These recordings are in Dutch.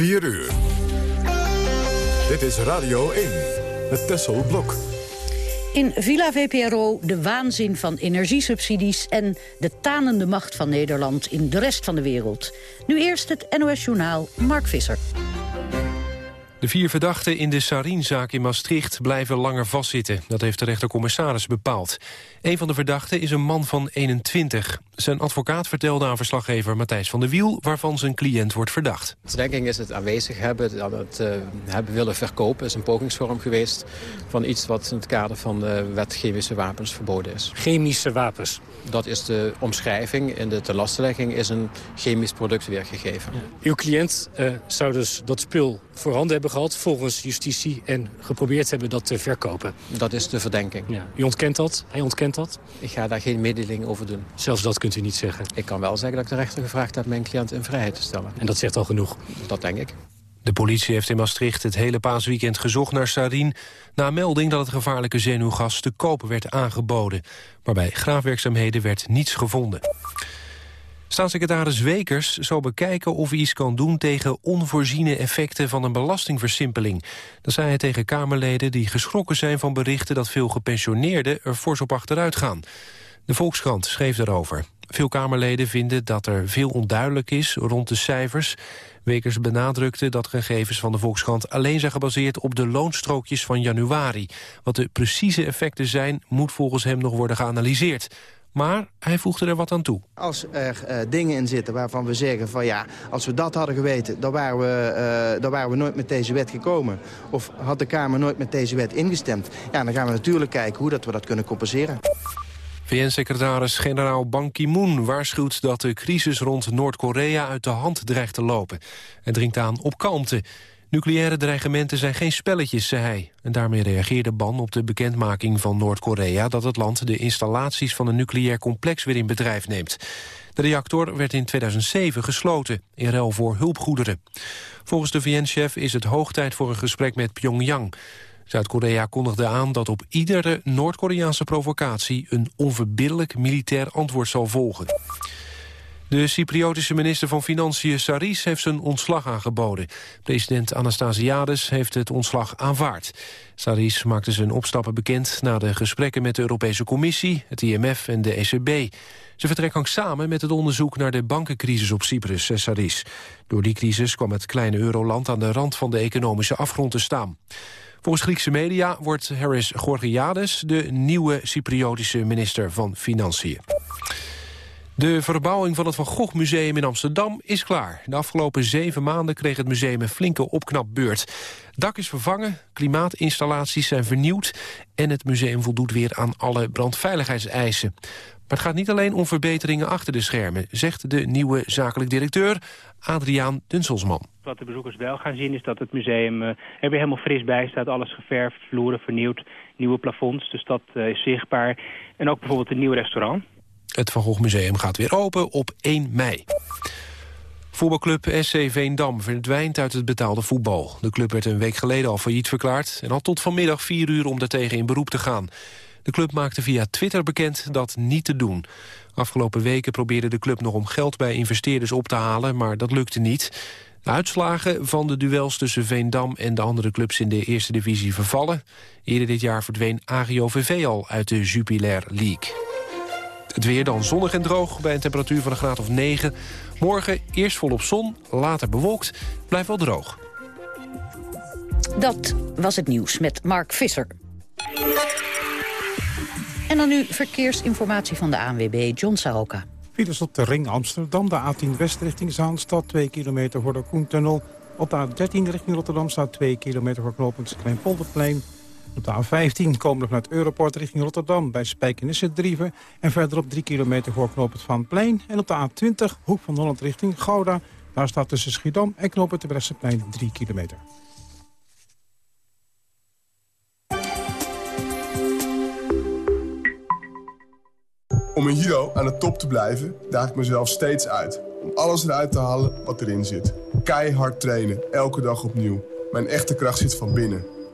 4 uur. Dit is Radio 1 met Tessel Blok. In Villa VPRO de waanzin van energiesubsidies... en de tanende macht van Nederland in de rest van de wereld. Nu eerst het NOS Journaal Mark Visser. De vier verdachten in de Sarinzaak in Maastricht blijven langer vastzitten. Dat heeft de rechtercommissaris bepaald. Een van de verdachten is een man van 21. Zijn advocaat vertelde aan verslaggever Matthijs van der Wiel... waarvan zijn cliënt wordt verdacht. De verdenking is het aanwezig hebben, dat het uh, hebben willen verkopen... is een pogingsvorm geweest van iets wat in het kader van de wet chemische wapens verboden is. Chemische wapens? Dat is de omschrijving. In de telastlegging is een chemisch product weergegeven. Ja. Uw cliënt uh, zou dus dat spul voorhanden hebben gehad volgens justitie... en geprobeerd hebben dat te verkopen. Dat is de verdenking. Ja. U ontkent dat? Hij ontkent dat? Ik ga daar geen mededeling over doen. Zelfs dat kunt u niet zeggen? Ik kan wel zeggen dat ik de rechter gevraagd heb mijn cliënt in vrijheid te stellen. En dat zegt al genoeg? Dat denk ik. De politie heeft in Maastricht het hele paasweekend gezocht naar Sarin... na melding dat het gevaarlijke zenuwgas te koop werd aangeboden. Maar bij graafwerkzaamheden werd niets gevonden. Staatssecretaris Wekers zou bekijken of hij iets kan doen tegen onvoorziene effecten van een belastingversimpeling. Dat zei hij tegen Kamerleden die geschrokken zijn van berichten dat veel gepensioneerden er fors op achteruit gaan. De Volkskrant schreef daarover. Veel Kamerleden vinden dat er veel onduidelijk is rond de cijfers. Wekers benadrukte dat gegevens van de Volkskrant alleen zijn gebaseerd op de loonstrookjes van januari. Wat de precieze effecten zijn, moet volgens hem nog worden geanalyseerd. Maar hij voegde er wat aan toe. Als er uh, dingen in zitten waarvan we zeggen van ja, als we dat hadden geweten, dan waren, we, uh, dan waren we nooit met deze wet gekomen. Of had de Kamer nooit met deze wet ingestemd. Ja, dan gaan we natuurlijk kijken hoe dat we dat kunnen compenseren. VN-secretaris-generaal Ban Ki-moon waarschuwt dat de crisis rond Noord-Korea uit de hand dreigt te lopen. En dringt aan op kalmte. Nucleaire dreigementen zijn geen spelletjes, zei hij. En daarmee reageerde Ban op de bekendmaking van Noord-Korea... dat het land de installaties van een nucleair complex weer in bedrijf neemt. De reactor werd in 2007 gesloten, in ruil voor hulpgoederen. Volgens de VN-chef is het hoog tijd voor een gesprek met Pyongyang. Zuid-Korea kondigde aan dat op iedere Noord-Koreaanse provocatie... een onverbiddelijk militair antwoord zal volgen. De Cypriotische minister van Financiën Saris heeft zijn ontslag aangeboden. President Anastasiades heeft het ontslag aanvaard. Saris maakte zijn opstappen bekend na de gesprekken met de Europese Commissie, het IMF en de ECB. Ze vertrekken samen met het onderzoek naar de bankencrisis op Cyprus, zei Saris. Door die crisis kwam het kleine euroland aan de rand van de economische afgrond te staan. Volgens Griekse media wordt Harris Georgiades de nieuwe Cypriotische minister van Financiën. De verbouwing van het Van Gogh Museum in Amsterdam is klaar. De afgelopen zeven maanden kreeg het museum een flinke opknapbeurt. Dak is vervangen, klimaatinstallaties zijn vernieuwd... en het museum voldoet weer aan alle brandveiligheidseisen. Maar het gaat niet alleen om verbeteringen achter de schermen... zegt de nieuwe zakelijk directeur Adriaan Dunselsman. Wat de bezoekers wel gaan zien is dat het museum uh, er weer helemaal fris bij staat. Alles geverfd, vloeren vernieuwd, nieuwe plafonds. Dus dat uh, is zichtbaar. En ook bijvoorbeeld een nieuw restaurant. Het Van Gogh Museum gaat weer open op 1 mei. Voetbalclub SC Veendam verdwijnt uit het betaalde voetbal. De club werd een week geleden al failliet verklaard... en had tot vanmiddag 4 uur om daartegen in beroep te gaan. De club maakte via Twitter bekend dat niet te doen. Afgelopen weken probeerde de club nog om geld bij investeerders op te halen... maar dat lukte niet. De uitslagen van de duels tussen Veendam en de andere clubs in de eerste divisie vervallen. Eerder dit jaar verdween AGOVV al uit de Jupiler League. Het weer dan zonnig en droog bij een temperatuur van een graad of 9. Morgen eerst volop zon, later bewolkt. Blijft wel droog. Dat was het nieuws met Mark Visser. En dan nu verkeersinformatie van de ANWB, John Saroka. Files op de ring Amsterdam, de A10 West richting Zaanstad... 2 kilometer voor de Koentunnel. Op de A13 richting Rotterdam staat 2 kilometer voor knooppunt Kleinpolderplein. Op de A15 komen we het Europort richting Rotterdam bij Spijkenisse-Drieven. En verderop 3 kilometer voor knooppunt Van Plein. En op de A20 Hoek van Holland richting Gouda. Daar staat tussen Schiedam en knooppunt Bresseplein 3 kilometer. Om een Hero aan de top te blijven, daag ik mezelf steeds uit. Om alles eruit te halen wat erin zit. Keihard trainen, elke dag opnieuw. Mijn echte kracht zit van binnen.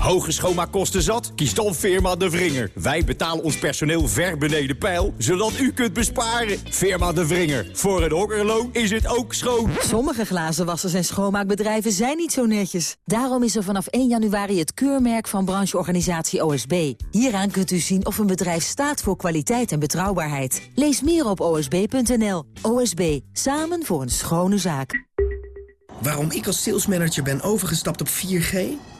Hoge schoonmaakkosten zat? Kies dan Firma De Vringer. Wij betalen ons personeel ver beneden pijl, zodat u kunt besparen. Firma De Vringer. Voor een okkerloon is het ook schoon. Sommige glazenwassers en schoonmaakbedrijven zijn niet zo netjes. Daarom is er vanaf 1 januari het keurmerk van brancheorganisatie OSB. Hieraan kunt u zien of een bedrijf staat voor kwaliteit en betrouwbaarheid. Lees meer op osb.nl. OSB, samen voor een schone zaak. Waarom ik als salesmanager ben overgestapt op 4G?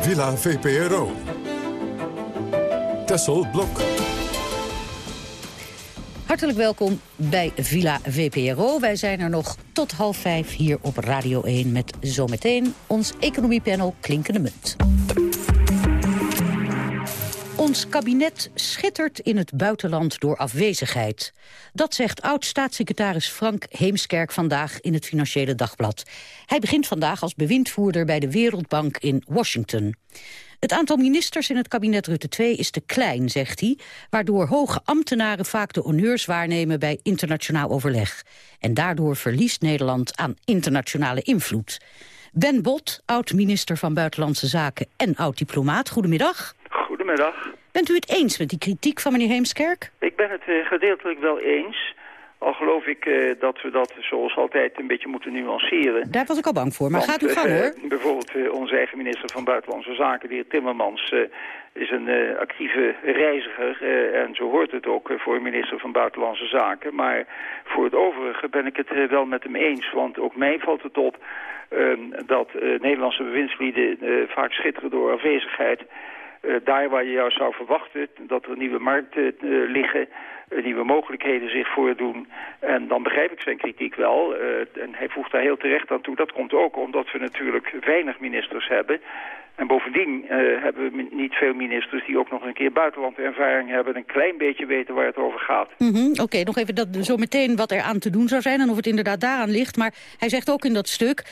Villa VPRO. Tessel Blok. Hartelijk welkom bij Villa VPRO. Wij zijn er nog tot half vijf hier op Radio 1... met zometeen ons economiepanel Klinkende Munt. Ons kabinet schittert in het buitenland door afwezigheid. Dat zegt oud-staatssecretaris Frank Heemskerk vandaag in het Financiële Dagblad. Hij begint vandaag als bewindvoerder bij de Wereldbank in Washington. Het aantal ministers in het kabinet Rutte 2 is te klein, zegt hij... waardoor hoge ambtenaren vaak de honneurs waarnemen bij internationaal overleg. En daardoor verliest Nederland aan internationale invloed. Ben Bot, oud-minister van Buitenlandse Zaken en oud-diplomaat, goedemiddag. Goedemiddag. Bent u het eens met die kritiek van meneer Heemskerk? Ik ben het uh, gedeeltelijk wel eens. Al geloof ik uh, dat we dat zoals altijd een beetje moeten nuanceren. Daar was ik al bang voor, maar Want, gaat u gang uh, hoor. Bijvoorbeeld onze eigen minister van Buitenlandse Zaken, de heer Timmermans... is een actieve reiziger en zo hoort het ook voor een minister van Buitenlandse Zaken. Maar voor het overige ben ik het wel met hem eens. Want ook mij valt het op dat Nederlandse bewindslieden vaak schitteren door afwezigheid... Uh, daar waar je jou zou verwachten dat er nieuwe markten uh, liggen, uh, nieuwe mogelijkheden zich voordoen. En dan begrijp ik zijn kritiek wel. en hij voegt daar heel terecht aan toe. Dat komt ook omdat we natuurlijk weinig ministers hebben. En bovendien hebben we niet veel ministers die ook nog een keer buitenlandervaring hebben... en een klein beetje weten waar het over gaat. Mm -hmm. Oké, okay, nog even dat, zo meteen wat er aan te doen zou zijn... en of het inderdaad daaraan ligt. Maar hij zegt ook in dat stuk...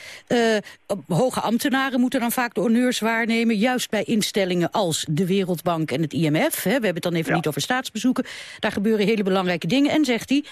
hoge ambtenaren moeten dan vaak de honneurs waarnemen... juist bij instellingen als de Wereldbank en het IMF. Hè. We hebben het dan even ja. niet over staatsbezoeken. Daar gebeuren hele belangrijke dingen. En zegt hij,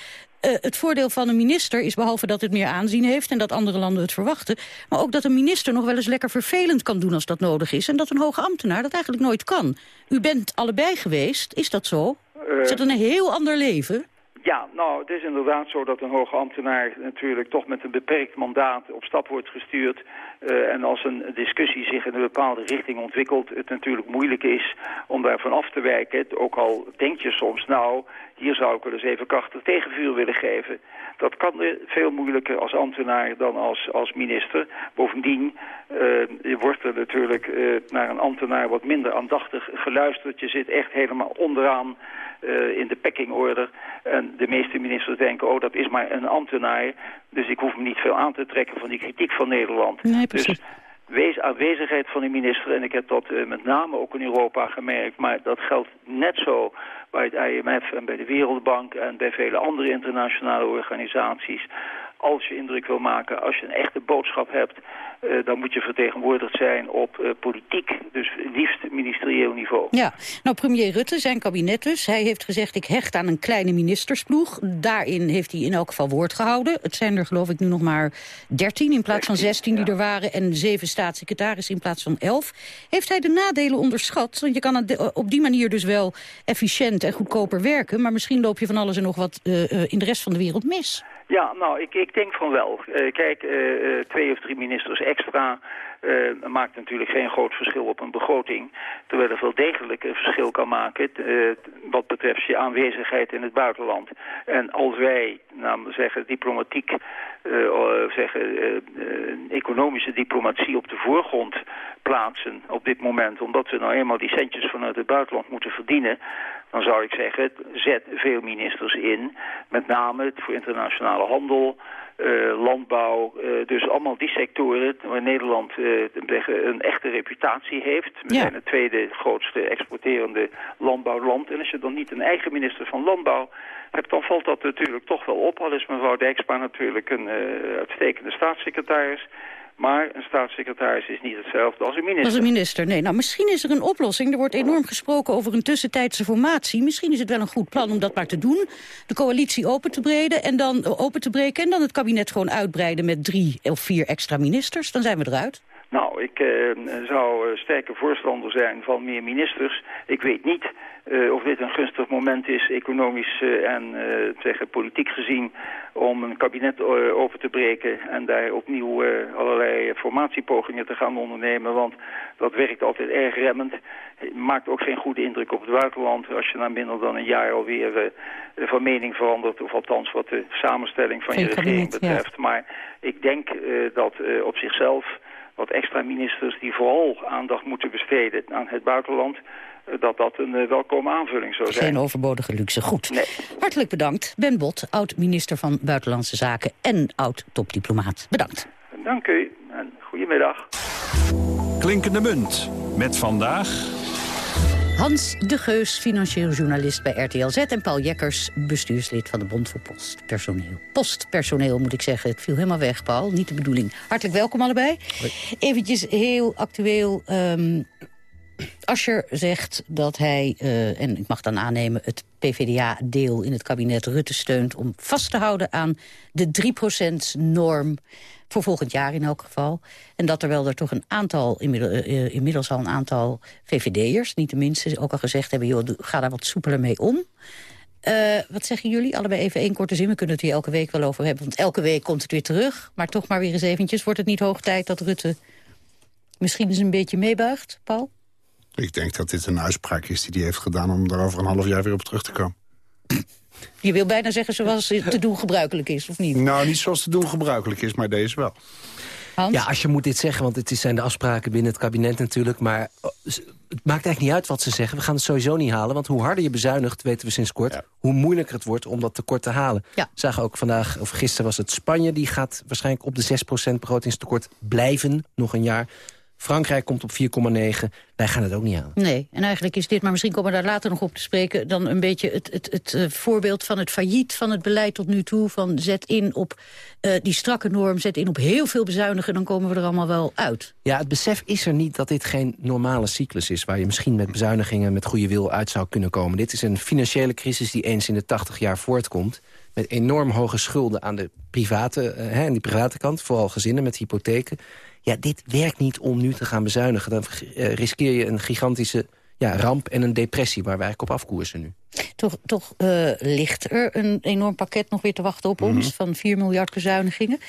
uh, het voordeel van een minister is behalve dat het meer aanzien heeft... en dat andere landen het verwachten... maar ook dat een minister nog wel eens lekker vervelend kan doen als dat nodig is... en dat een hoge ambtenaar dat eigenlijk nooit kan. U bent allebei geweest, is dat zo? Uh, is dat een heel ander leven? Ja, nou, het is inderdaad zo dat een hoge ambtenaar natuurlijk toch met een beperkt mandaat op stap wordt gestuurd. Uh, en als een discussie zich in een bepaalde richting ontwikkelt, het natuurlijk moeilijk is om daarvan af te wijken. Ook al denk je soms, nou, hier zou ik wel eens even krachtig tegenvuur willen geven. Dat kan veel moeilijker als ambtenaar dan als, als minister. Bovendien uh, wordt er natuurlijk uh, naar een ambtenaar wat minder aandachtig geluisterd. Je zit echt helemaal onderaan uh, in de pekkingorde. En de meeste ministers denken, oh dat is maar een ambtenaar. Dus ik hoef me niet veel aan te trekken van die kritiek van Nederland. Nee, dus wees aanwezigheid van die minister. En ik heb dat uh, met name ook in Europa gemerkt. Maar dat geldt net zo bij het IMF en bij de Wereldbank en bij vele andere internationale organisaties. Als je indruk wil maken, als je een echte boodschap hebt... Uh, dan moet je vertegenwoordigd zijn op uh, politiek, dus liefst ministerieel niveau. Ja, nou premier Rutte, zijn kabinet dus, hij heeft gezegd... ik hecht aan een kleine ministersploeg. Daarin heeft hij in elk geval woord gehouden. Het zijn er geloof ik nu nog maar 13 in plaats van 16 die er waren... en zeven staatssecretarissen in plaats van 11. Heeft hij de nadelen onderschat? Want je kan op die manier dus wel efficiënt en goedkoper werken... maar misschien loop je van alles en nog wat uh, in de rest van de wereld mis. Ja, nou, ik, ik denk van wel. Uh, kijk, uh, twee of drie ministers extra uh, maakt natuurlijk geen groot verschil op een begroting. Terwijl het wel degelijk een verschil kan maken wat betreft je aanwezigheid in het buitenland. En als wij, nou, zeggen, diplomatiek, zeggen, economische diplomatie op de voorgrond plaatsen op dit moment, omdat we nou eenmaal die centjes vanuit het buitenland moeten verdienen, dan zou ik zeggen, zet veel ministers in. Met name voor internationale handel, uh, landbouw. Uh, dus allemaal die sectoren waar Nederland uh, een echte reputatie heeft. We ja. zijn het tweede grootste exporterende landbouwland. En als je dan niet een eigen minister van Landbouw hebt, dan valt dat natuurlijk toch wel op. Al is mevrouw Dijksma natuurlijk een uitstekende staatssecretaris. Maar een staatssecretaris is niet hetzelfde als een minister. Als een minister, nee. Nou, misschien is er een oplossing. Er wordt enorm gesproken over een tussentijdse formatie. Misschien is het wel een goed plan om dat maar te doen. De coalitie open te, breden en dan, open te breken... en dan het kabinet gewoon uitbreiden met drie of vier extra ministers. Dan zijn we eruit. Nou, ik uh, zou uh, sterke voorstander zijn van meer ministers. Ik weet niet uh, of dit een gunstig moment is, economisch en zeggen, politiek gezien, om een kabinet open te breken en daar opnieuw allerlei formatiepogingen te gaan ondernemen. Want dat werkt altijd erg remmend. Maakt ook geen goede indruk op het buitenland als je na minder dan een jaar alweer van mening verandert. Of althans wat de samenstelling van je regering betreft. Ja. Maar ik denk dat op zichzelf wat extra ministers die vooral aandacht moeten besteden aan het buitenland dat dat een uh, welkome aanvulling zou zijn. Geen overbodige luxe. Goed. Nee. Hartelijk bedankt. Ben Bot, oud-minister van Buitenlandse Zaken en oud-topdiplomaat. Bedankt. Dank u en goedemiddag. Klinkende munt met vandaag... Hans de Geus, financieel journalist bij RTL Z... en Paul Jekkers, bestuurslid van de Bond voor Postpersoneel. Postpersoneel moet ik zeggen. Het viel helemaal weg, Paul. Niet de bedoeling. Hartelijk welkom allebei. Hoi. Eventjes heel actueel... Um, Ascher zegt dat hij, uh, en ik mag dan aannemen... het PvdA-deel in het kabinet Rutte steunt... om vast te houden aan de 3%-norm voor volgend jaar in elk geval. En dat er wel er toch een aantal, inmiddels, uh, inmiddels al een aantal VVD'ers... niet de minste, ook al gezegd hebben... joh, ga daar wat soepeler mee om. Wat zeggen jullie? Allebei even één korte zin. We kunnen het hier elke week wel over hebben. Want elke week komt het weer terug. Maar toch maar weer eens eventjes. Wordt het niet hoog tijd dat Rutte misschien eens een beetje meebuigt, Paul? Ik denk dat dit een uitspraak is die hij heeft gedaan... om daar over een half jaar weer op terug te komen. Je wil bijna zeggen zoals het te doen gebruikelijk is, of niet? Nou, niet zoals te doen gebruikelijk is, maar deze wel. Hans? Ja, als je moet dit zeggen, want het zijn de afspraken binnen het kabinet natuurlijk... maar oh, het maakt eigenlijk niet uit wat ze zeggen. We gaan het sowieso niet halen, want hoe harder je bezuinigt, weten we sinds kort... hoe moeilijker het wordt om dat tekort te halen. Ja. We zagen ook vandaag, of gisteren was het Spanje... die gaat waarschijnlijk op de 6% begrotingstekort blijven, nog een jaar... Frankrijk komt op 4,9. Wij gaan het ook niet halen. Nee, en eigenlijk is dit, maar misschien komen we daar later nog op te spreken... dan een beetje het, het, het, uh, voorbeeld van het failliet van het beleid tot nu toe. Van zet in op uh, die strakke norm, zet in op heel veel bezuinigen... dan komen we er allemaal wel uit. Ja, het besef is er niet dat dit geen normale cyclus is... waar je misschien met bezuinigingen met goede wil uit zou kunnen komen. Dit is een financiële crisis die eens in de 80 jaar voortkomt met enorm hoge schulden aan de private, uh, hè, aan die private kant. Vooral gezinnen met hypotheken. Ja, dit werkt niet om nu te gaan bezuinigen. Dan uh, riskeer je een gigantische ja, ramp en een depressie waar wij op afkoersen nu. Toch, toch uh, ligt er een enorm pakket nog weer te wachten op ons... Mm -hmm. van 4 miljard bezuinigingen.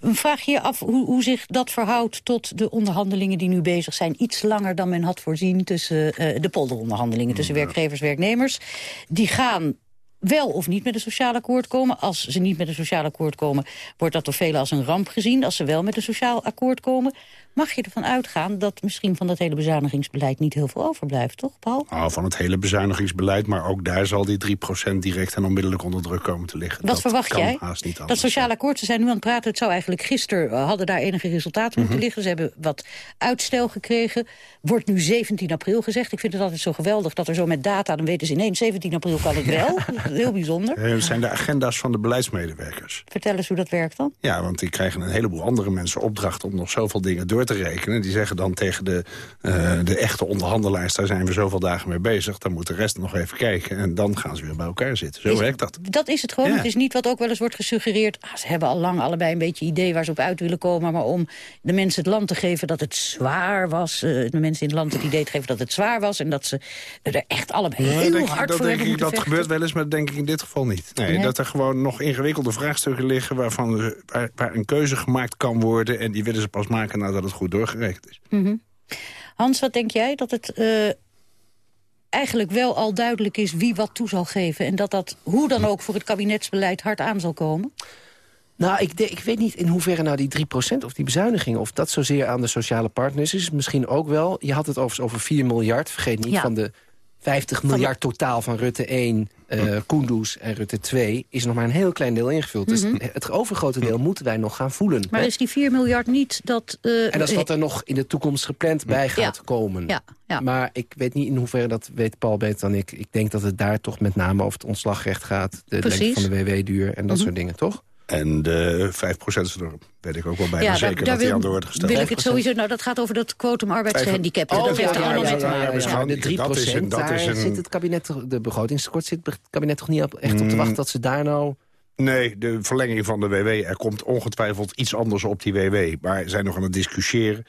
Vraag je je af hoe, hoe, zich dat verhoudt tot de onderhandelingen die nu bezig zijn. Iets langer dan men had voorzien tussen uh, de polderonderhandelingen... tussen werkgevers en werknemers. Die gaan wel of niet met een sociaal akkoord komen. Als ze niet met een sociaal akkoord komen, wordt dat door velen als een ramp gezien. Als ze wel met een sociaal akkoord komen, mag je ervan uitgaan... dat misschien van dat hele bezuinigingsbeleid niet heel veel overblijft, toch, Paul? Nou, van het hele bezuinigingsbeleid, maar ook daar zal die 3% direct en onmiddellijk onder druk komen te liggen. Wat dat verwacht jij? dat sociaal akkoord, ze zijn nu aan het praten, het zou eigenlijk gisteren... Uh, hadden daar enige resultaten moeten mm -hmm. liggen. Ze hebben wat uitstel gekregen. Wordt nu 17 april gezegd. Ik vind het altijd zo geweldig dat er zo met data, dan weten ze ineens 17 april kan het wel. heel bijzonder. Eh, Het zijn de agenda's van de beleidsmedewerkers. Vertel eens hoe dat werkt dan. Ja, want die krijgen een heleboel andere mensen opdracht om nog zoveel dingen door te rekenen. Die zeggen dan tegen de, eh, de echte onderhandelaars, daar zijn we zoveel dagen mee bezig. Dan moet de rest nog even kijken en dan gaan ze weer bij elkaar zitten. Zo Is- werkt dat. Dat is het gewoon. Ja. Het is niet wat ook wel eens wordt gesuggereerd. Ah, ze hebben al lang allebei een beetje idee waar ze op uit willen komen. Maar om de mensen het land te geven dat het zwaar was. eh, de mensen in het land het idee te geven dat het zwaar was. En dat ze er echt allebei heel hard voor denk hebben ik, dat vechten. gebeurt wel eens, maar dat denk ik in dit geval niet. Nee, Nee? Dat er gewoon nog ingewikkelde vraagstukken liggen... Waarvan, waar, waar een keuze gemaakt kan worden... en die willen ze pas maken nadat het goed doorgerekend is. Mhm. Hans, wat denk jij? Dat het eh, eigenlijk wel al duidelijk is wie wat toe zal geven. En dat dat hoe dan ook voor het kabinetsbeleid hard aan zal komen? Nou, ik, de- ik weet niet in hoeverre nou die 3% of die bezuinigingen... of dat zozeer aan de sociale partners is. Misschien ook wel. Je had het overigens over 4 miljard. Vergeet niet, Ja. van de 50 miljard totaal van Rutte 1, eh Koendoes en Rutte 2... is nog maar een heel klein deel ingevuld. Dus Mhm. het overgrote deel moeten wij nog gaan voelen. Maar hè? is die 4 miljard niet dat... eh, En dat is wat er nog in de toekomst gepland bij gaat Ja. komen. Ja, ja. Maar ik weet niet in hoeverre, dat weet Paul beter dan ik... ik denk dat het daar toch met name over het ontslagrecht gaat. De lengte Precies. van de WW-duur en dat Mhm. soort dingen, toch? En de 5% weet ik ook wel bijna Ja, zeker daar, dat die aan de orde gesteld wil ik het sowieso... Nou, dat gaat over dat quotum arbeidsgehandicapten. Oh, dat heeft ja, er allemaal mee te maken. De 3 dat is een- dat daar is een- zit het kabinet, toch- de begrotingstekort zit het kabinet toch niet op- echt op te Mm. wachten dat ze daar nou... Nee, de verlenging van de WW. Er komt ongetwijfeld iets anders op die WW. Maar ze zijn nog aan het discussiëren.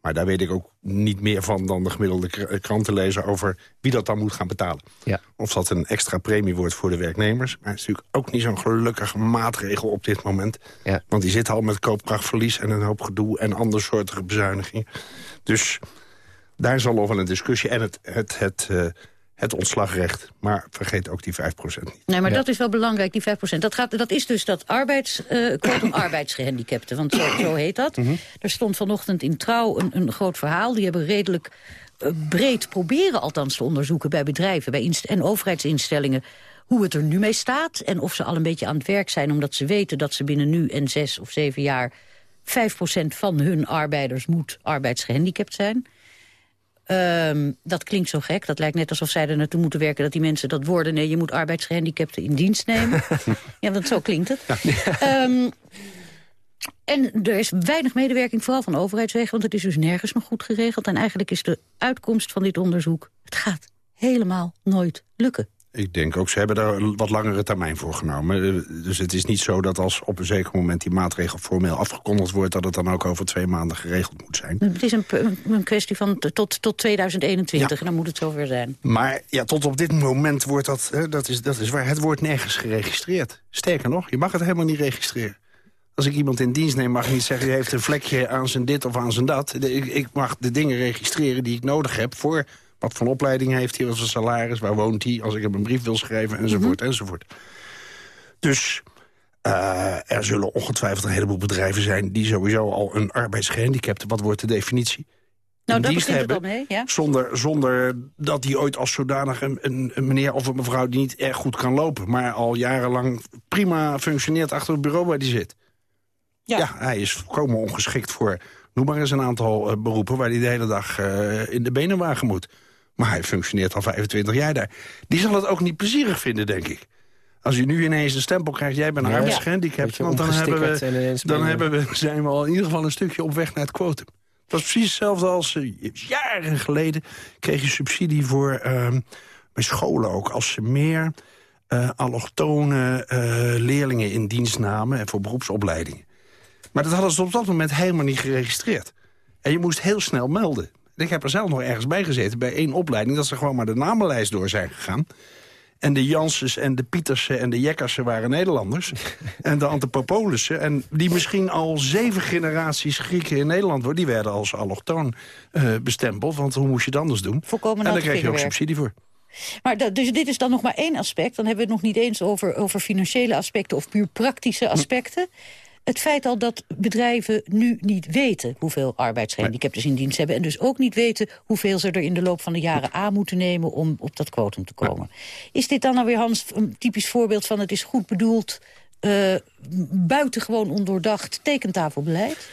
Maar daar weet ik ook niet meer van dan de gemiddelde kr- krantenlezer... over wie dat dan moet gaan betalen. Ja. Of dat een extra premie wordt voor de werknemers. Maar het is natuurlijk ook niet zo'n gelukkige maatregel op dit moment. Ja. Want die zitten al met koopkrachtverlies en een hoop gedoe... en andersoortige bezuinigingen. Dus daar zal wel een discussie. En het, het, het, eh, het ontslagrecht. Maar vergeet ook die 5% niet. Nee, maar Ja. dat is wel belangrijk, die 5%. Dat, gaat, dat is dus dat arbeids, eh quotum arbeidsgehandicapten, want zo, zo heet dat. Er stond vanochtend in Trouw een, een groot verhaal. Die hebben redelijk eh, breed proberen althans te onderzoeken bij bedrijven bij inst en overheidsinstellingen hoe het er nu mee staat en of ze al een beetje aan het werk zijn... omdat ze weten dat ze binnen nu en zes of zeven jaar... 5% van hun arbeiders moet arbeidsgehandicapt zijn. Ehm, dat klinkt zo gek. Dat lijkt net alsof zij er naartoe moeten werken dat die mensen dat worden. Nee, je moet arbeidsgehandicapten in dienst nemen. ja, want zo klinkt het. Ehm, en er is weinig medewerking, vooral van overheidswegen... want het is dus nergens nog goed geregeld. En eigenlijk is de uitkomst van dit onderzoek... het gaat helemaal nooit lukken. Ik denk ook, ze hebben daar een wat langere termijn voor genomen. Eh, Dus het is niet zo dat als op een zeker moment die maatregel formeel afgekondigd wordt... dat het dan ook over twee maanden geregeld moet zijn. Het is een, een kwestie van tot, tot 2021 en dan moet het zover zijn. Maar ja, tot op dit moment wordt dat, hè, dat, is, dat is waar, het wordt nergens geregistreerd. Sterker nog, je mag het helemaal niet registreren. Als ik iemand in dienst neem, mag ik niet zeggen... die heeft een vlekje aan zijn dit of aan zijn dat. Ik, ik mag de dingen registreren die ik nodig heb... voor wat voor opleiding heeft hij, wat voor salaris... waar woont hij, als ik hem een brief wil schrijven, enzovoort, enzovoort. Dus eh, er zullen ongetwijfeld een heleboel bedrijven zijn... die sowieso al een arbeidsgehandicapte, wat wordt de definitie... Nou, dienst begint hebben, al mee, ja. zonder, zonder dat hij ooit als zodanig een, een, een meneer of een mevrouw... die niet erg goed kan lopen, maar al jarenlang prima functioneert achter het bureau waar hij zit. Ja, hij is volkomen ongeschikt voor, noem maar eens een aantal eh, beroepen... waar hij de hele dag eh, in de benen wagen moet. Maar hij functioneert al 25 jaar daar. Die zal het ook niet plezierig vinden, denk ik. Als je nu ineens een stempel krijgt, jij bent Ja. arbeidsgehandicapt... Want dan, hebben we, dan hebben we, zijn we al in ieder geval een stukje op weg naar het quotum. Het was precies hetzelfde als eh, jaren geleden kreeg je subsidie voor... ehm, bij scholen ook, als ze meer eh, allochtone eh, leerlingen in dienst namen... en voor beroepsopleidingen. Maar dat hadden ze op dat moment helemaal niet geregistreerd. En je moest heel snel melden. Ik heb er zelf nog ergens bij gezeten bij één opleiding... dat ze gewoon maar de namenlijst door zijn gegaan. En de Janssens en de Pietersen en de Jekkersen waren Nederlanders. en de Antipopolissen. En die misschien al zeven generaties Grieken in Nederland worden... die werden als allochtoon eh, bestempeld. Want hoe moest je het anders doen? Volkomen en daar kreeg je ook subsidie voor. Maar dat, dus dit is dan nog maar één aspect. Dan hebben we het nog niet eens over, over financiële aspecten... of puur praktische aspecten. Het feit al dat bedrijven nu niet weten... hoeveel arbeidsgehandicapten ze in dienst hebben... en dus ook niet weten hoeveel ze er in de loop van de jaren aan moeten nemen... om op dat quotum te komen. Is dit dan nou weer, Hans, een typisch voorbeeld van... het is goed bedoeld, eh buitengewoon ondoordacht tekentafelbeleid?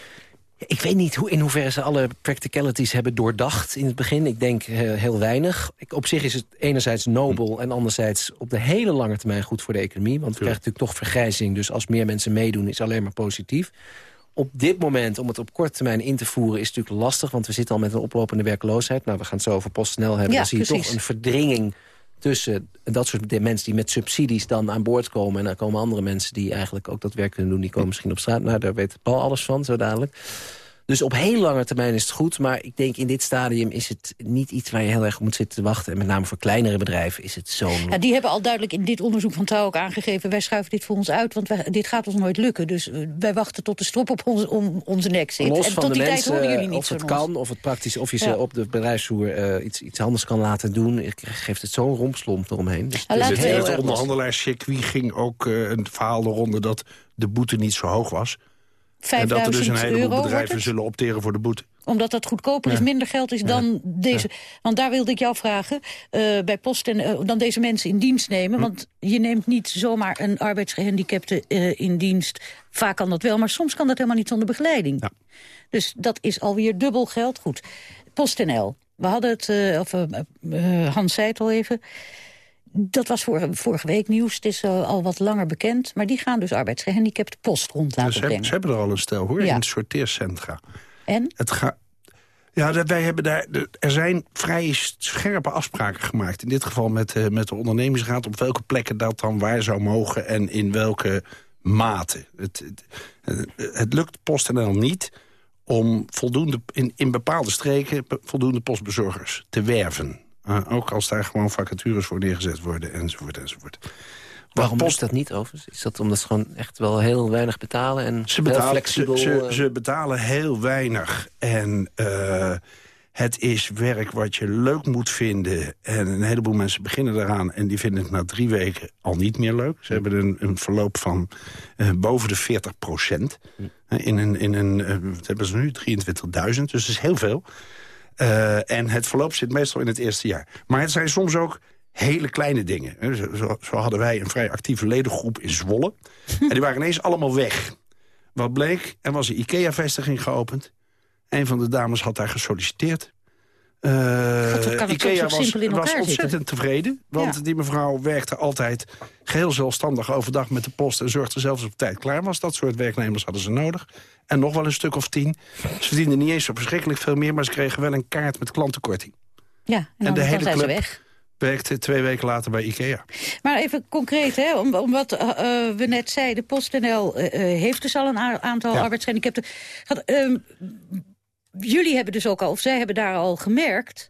Ik weet niet hoe, in hoeverre ze alle practicalities hebben doordacht in het begin. Ik denk eh, heel weinig. Ik, op zich is het enerzijds nobel en anderzijds op de hele lange termijn goed voor de economie. Want we krijgen natuurlijk toch vergrijzing. Dus als meer mensen meedoen is alleen maar positief. Op dit moment, om het op korte termijn in te voeren, is natuurlijk lastig. Want we zitten al met een oplopende werkloosheid. Nou, we gaan het zo over PostNL hebben. Ja, dan zie je precies. toch een verdringing tussen dat soort mensen die met subsidies dan aan boord komen. En dan komen andere mensen die eigenlijk ook dat werk kunnen doen. Die komen misschien op straat. Nou, daar weet Paul alles van, zo dadelijk. Dus op heel lange termijn is het goed. Maar ik denk in dit stadium is het niet iets waar je heel erg op moet zitten te wachten. En met name voor kleinere bedrijven is het zo'n... Ja, die hebben al duidelijk in dit onderzoek van Trouw ook aangegeven... wij schuiven dit voor ons uit, want wij, dit gaat ons nooit lukken. Dus eh, wij wachten tot de strop op ons, om onze nek zit. Los en van tot die mensen, tijd horen jullie niet of het van kan, ons. of het praktisch, of je ze Ja. op de bedrijfsvoer eh, iets, iets anders kan laten doen. Ik geeft het zo'n rompslomp eromheen. Dus Nou, het Het lastig. onderhandelaarscircuit ging ook eh, een verhaal de ronde... dat de boete niet zo hoog was. En dat er dus 5000 een heleboel bedrijven zullen opteren voor de boete. Omdat dat goedkoper is, Ja. minder geld is dan deze... Want daar wilde ik jou vragen, eh, bij Post en eh, dan deze mensen in dienst Hm. nemen. Want je neemt niet zomaar een arbeidsgehandicapte eh, in dienst. Vaak kan dat wel, maar soms kan dat helemaal niet zonder begeleiding. Dus dat is alweer dubbel geld. Goed, PostNL. We hadden het, of Hans zei het al even... Dat was vorige, vorige week nieuws, het is eh, al wat langer bekend. Maar die gaan dus arbeidsgehandicapte post rond laten Dus ze, hebben, brengen. ze hebben er al een stel, hoor, Ja. in het sorteercentra. En? Het gaat... Ja, dat wij hebben daar, er zijn vrij scherpe afspraken gemaakt. In dit geval met, eh, met de ondernemingsraad... op welke plekken dat dan waar zou mogen en in welke mate. Het, het, het lukt PostNL niet om voldoende, in, in bepaalde streken... voldoende postbezorgers te werven. Eh, ook als daar gewoon vacatures voor neergezet worden, enzovoort, enzovoort. Waarom Post- is dat niet overigens? Is dat omdat ze gewoon echt wel heel weinig betalen en Ze betalen, flexibel... ze, ze, eh, ze betalen heel weinig. En eh, het is werk wat je leuk moet vinden. En een heleboel mensen beginnen daaraan... en die vinden het na drie weken al niet meer leuk. Ze hebben een, een verloop van boven de 40 procent. In een, in een, wat hebben ze nu? 23.000, dus dat is heel veel. Eh, en het verloop zit meestal in het eerste jaar. Maar het zijn soms ook hele kleine dingen. Zo, zo- zo hadden wij een vrij actieve ledengroep in Zwolle. en die waren ineens allemaal weg. Wat bleek, er was een IKEA-vestiging geopend. Een van de dames had daar gesolliciteerd. God, het IKEA was, ontzettend zitten? tevreden. Want Ja. die mevrouw werkte altijd geheel zelfstandig overdag met de post... en zorgde zelfs op tijd klaar was. Dat soort werknemers hadden ze nodig. En nog wel een stuk of tien. Ze verdienden niet eens zo verschrikkelijk veel meer... maar ze kregen wel een kaart met klantenkorting. Ja, en dan, de hele zijn ze weg. werkte twee weken later bij IKEA. Maar even concreet, hè, om, om wat eh, eh, we net zeiden. PostNL eh, heeft dus al een aantal Ja. Gaat, ehm, jullie hebben dus ook al, of zij hebben daar al gemerkt...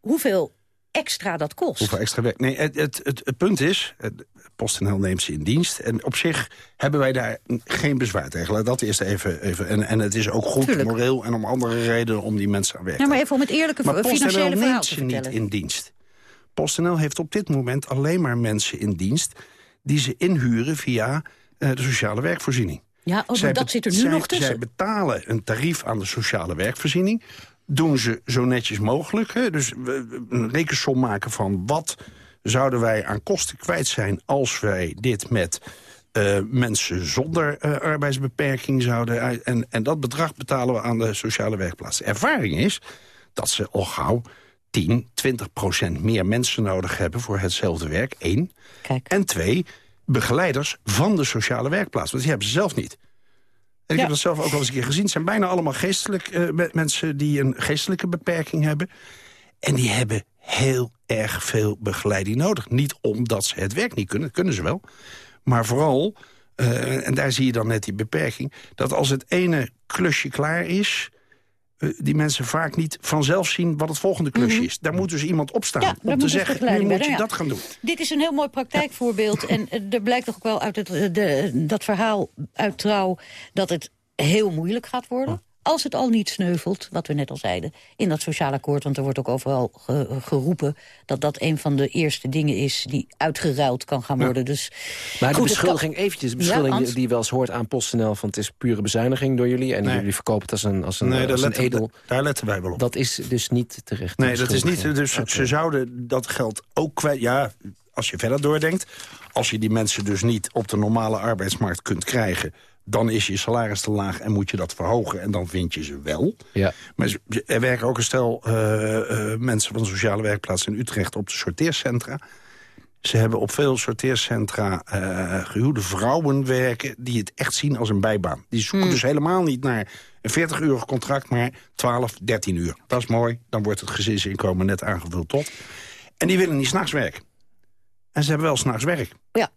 hoeveel extra dat kost. Hoeveel extra werk? Nee, het, het, het, het punt is, PostNL neemt ze in dienst. En op zich hebben wij daar geen bezwaar tegen. Laat Dat eerst even. even en, en het is ook goed, Tuurlijk. moreel en om andere redenen om die mensen aan werk te Ja, maar even om het eerlijke Maar financiële PostNL neemt ze niet in dienst. PostNL heeft op dit moment alleen maar mensen in dienst... die ze inhuren via eh, de sociale werkvoorziening. Ja, oh, Zij dat zit er nu zij- nog tussen. Zij betalen een tarief aan de sociale werkvoorziening. Doen ze zo netjes mogelijk. Hè? Dus we- een rekensom maken van wat zouden wij aan kosten kwijt zijn... als wij dit met eh, mensen zonder eh, arbeidsbeperking zouden... en, en dat bedrag betalen we aan de sociale werkplaats. De ervaring is dat ze al gauw 10, 20 procent meer mensen nodig hebben... voor hetzelfde werk, één. En twee, begeleiders van de sociale werkplaats. Want die hebben ze zelf niet. En ik heb dat zelf ook wel eens een keer gezien. Het zijn bijna allemaal geestelijk, eh, me- mensen die een geestelijke beperking hebben. En die hebben heel erg veel begeleiding nodig. Niet omdat ze het werk niet kunnen, dat kunnen ze wel. Maar vooral, eh, en daar zie je dan net die beperking... dat als het ene klusje klaar is... eh, die mensen vaak niet vanzelf zien wat het volgende klusje is. Daar moet dus iemand opstaan Mhm. Ja, om te dus zeggen... nu moet je ja. dat gaan doen. Dit is een heel mooi praktijkvoorbeeld. En eh, er blijkt toch ook wel uit het, eh, de, dat verhaal uit Trouw... dat het heel moeilijk gaat worden. Als het al niet sneuvelt, wat we net al zeiden, in dat sociaal akkoord... want er wordt ook overal ge- geroepen dat dat een van de eerste dingen is... die uitgeruild kan gaan worden. Dus, Maar de goed, het beschuldiging, kan- eventjes, de beschuldiging die, die wel eens hoort aan PostNL... van het is pure bezuiniging door jullie... en Nee. jullie verkopen het als een, als een, Nee, daar als een letten, edel... daar letten wij wel op. Dat is dus niet terecht. Nee, dat is niet. Dus ze zouden dat geld ook kwijt. Ja, als je verder doordenkt. Als je die mensen dus niet op de normale arbeidsmarkt kunt krijgen dan is je salaris te laag en moet je dat verhogen. En dan vind je ze wel. Ja. Maar er werken ook een stel uh, uh, mensen van de sociale werkplaats in Utrecht op de sorteercentra. Ze hebben op veel sorteercentra uh, gehuwde vrouwen werken... die het echt zien als een bijbaan. Die zoeken Hmm. dus helemaal niet naar een 40-urig contract... maar 12, 13 uur. Dat is mooi. Dan wordt het gezinsinkomen net aangevuld tot. En die willen niet s'nachts werken. En ze hebben wel s'nachts werk. Ja.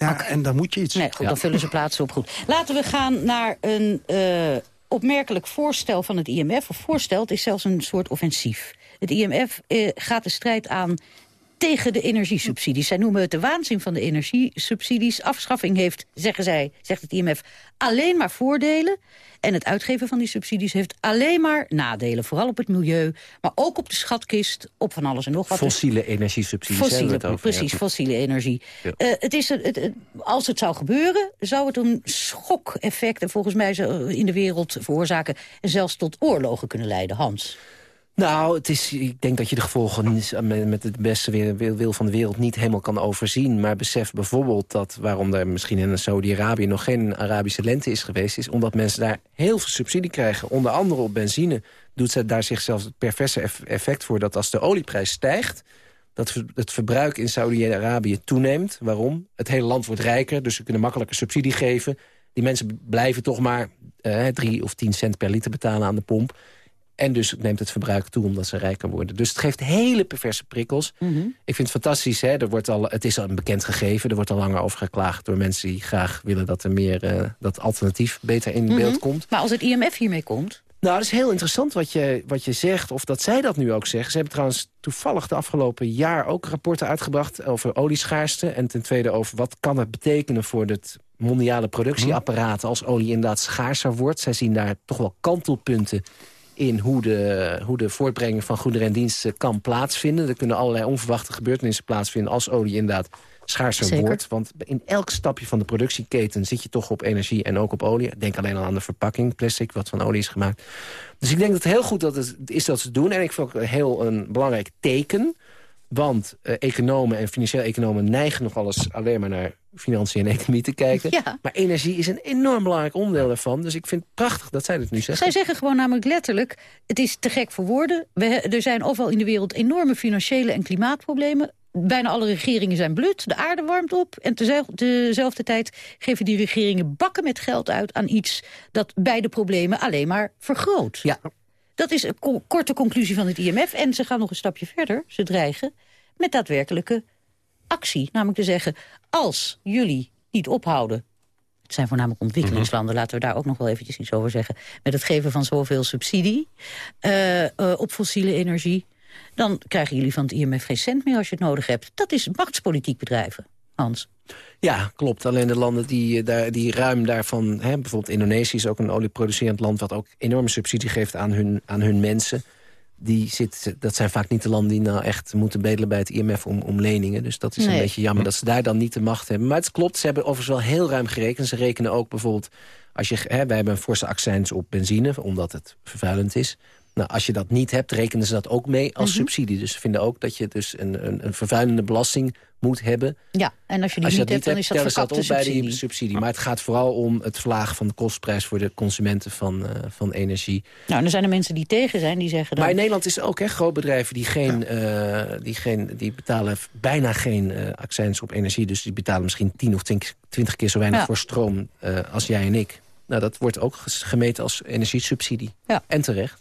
Ja, en dan moet je iets. Nee, goed, dan vullen ze plaatsen op goed. Laten we gaan naar een uh, opmerkelijk voorstel van het IMF. Of voorstel, het is zelfs een soort offensief. Het IMF uh, gaat de strijd aan tegen de energiesubsidies. Zij noemen het de waanzin van de energiesubsidies. Afschaffing heeft, zeggen zij, zegt het IMF, alleen maar voordelen. En het uitgeven van die subsidies heeft alleen maar nadelen. Vooral op het milieu, maar ook op de schatkist, op van alles en nog wat. Fossiele energiesubsidies Fossiele, hebben we het over. Precies, ja. fossiele energie. Ja. Uh, het is het, het, als het zou gebeuren, zou het een schokeffect... en volgens mij in de wereld veroorzaken... en zelfs tot oorlogen kunnen leiden. Hans? Nou, het is, ik denk dat je de gevolgen met het beste wil van de wereld niet helemaal kan overzien. Maar besef bijvoorbeeld dat waarom er misschien in Saudi-Arabië nog geen Arabische lente is geweest... is omdat mensen daar heel veel subsidie krijgen. Onder andere op benzine doet ze daar zichzelf het perverse effect voor... dat als de olieprijs stijgt, dat het verbruik in Saudi-Arabië toeneemt. Waarom? Het hele land wordt rijker, dus ze kunnen makkelijker subsidie geven. Die mensen blijven toch maar uh, drie of tien cent per liter betalen aan de pomp. En dus neemt het verbruik toe omdat ze rijker worden. Dus het geeft hele perverse prikkels. Mhm. Mm -hmm. Ik vind het fantastisch. Hè? Er wordt al, het is al een bekend gegeven. Er wordt al langer over geklaagd door mensen die graag willen... dat er meer uh, dat alternatief beter in mm -hmm. beeld komt. Maar als het IMF hiermee komt... Nou, dat is heel interessant wat je, wat je zegt, of dat zij dat nu ook zeggen. Ze hebben trouwens toevallig de afgelopen jaar ook rapporten uitgebracht... over olieschaarste en ten tweede over wat kan het betekenen... voor het mondiale productieapparaat als olie inderdaad schaarser wordt. Zij zien daar toch wel kantelpunten in hoe de, hoe de voortbrenging van goederen en diensten kan plaatsvinden. Er kunnen allerlei onverwachte gebeurtenissen plaatsvinden... als olie inderdaad schaarser wordt. Want in elk stapje van de productieketen zit je toch op energie en ook op olie. Denk alleen al aan de verpakking, plastic, wat van olie is gemaakt. Dus ik denk dat het heel goed dat het is dat ze doen. En ik vind ook heel een belangrijk teken... Want uh, economen en financieel economen neigen nog alles alleen maar naar financiën en economie te kijken. Ja. Maar energie is een enorm belangrijk onderdeel daarvan. Dus ik vind het prachtig dat zij dat nu zeggen. Zij zeggen gewoon namelijk letterlijk, het is te gek voor woorden. We, er zijn overal in de wereld enorme financiële en klimaatproblemen. Bijna alle regeringen zijn blut, de aarde warmt op... en tezelfde tijd geven die regeringen bakken met geld uit aan iets... dat beide problemen alleen maar vergroot. Ja. Dat is een ko korte conclusie van het IMF. En ze gaan nog een stapje verder. Ze dreigen met daadwerkelijke actie. Namelijk te zeggen, als jullie niet ophouden... het zijn voornamelijk ontwikkelingslanden... laten we daar ook nog wel eventjes iets over zeggen... met het geven van zoveel subsidie uh, uh, op fossiele energie... dan krijgen jullie van het IMF geen cent meer als je het nodig hebt. Dat is machtspolitiek bedrijven, Hans. Ja, klopt. Alleen de landen die, daar, die ruim daarvan... Hè, bijvoorbeeld Indonesië is ook een olieproducerend land... wat ook enorme subsidie geeft aan hun, aan hun mensen. Die zit, dat zijn vaak niet de landen die nou echt moeten bedelen bij het IMF om, om leningen. Dus dat is Nee. een beetje jammer dat ze daar dan niet de macht hebben. Maar het klopt, ze hebben overigens wel heel ruim gerekend. Ze rekenen ook bijvoorbeeld... Als je, hè, wij hebben een forse accijns op benzine, omdat het vervuilend is. Nou, als je dat niet hebt, rekenen ze dat ook mee als Mhm. subsidie. Dus ze vinden ook dat je dus een, een, een vervuilende belasting moet hebben. Ja, en als je die Als je niet dat hebt, dan is dat verkapte op bij die subsidie. Maar het gaat vooral om het verlagen van de kostprijs... voor de consumenten van, eh, van energie. Nou, en er zijn er mensen die tegen zijn, die zeggen dan... Maar in Nederland is ook hè, grootbedrijven die, geen, eh, die, geen, die betalen bijna geen eh accijns op energie. Dus die betalen misschien 10 of 20 keer zo weinig Ja. voor stroom als jij en ik. Nou, dat wordt ook gemeten als energiesubsidie. Ja. En terecht.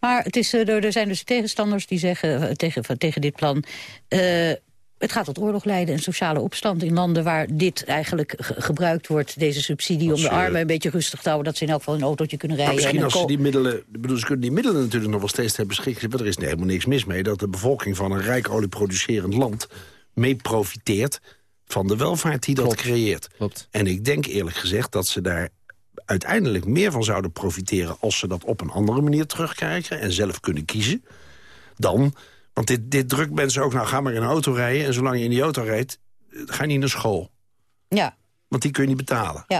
Maar het is, eh, er er zijn dus tegenstanders die zeggen eh, tegen, tegen dit plan... eh, het gaat tot oorlog leiden en sociale opstand in landen waar dit eigenlijk ge- gebruikt wordt, deze subsidie, om de armen een beetje rustig te houden, dat ze in elk geval een autootje kunnen Maar rijden. misschien en als ze die middelen... ik Bedoel, ze kunnen die middelen natuurlijk nog wel steeds ter beschikking hebben. Er is helemaal niks mis mee dat de bevolking van een rijk olieproducerend land... mee profiteert van de welvaart die dat creëert. Klopt. En ik denk eerlijk gezegd dat ze daar uiteindelijk meer van zouden profiteren... als ze dat op een andere manier terugkrijgen en zelf kunnen kiezen... dan... Want dit, dit drukt mensen ook, nou ga maar in een auto rijden... en zolang je in die auto rijdt, eh, ga je niet naar school. Ja, Want die kun je niet betalen. ja.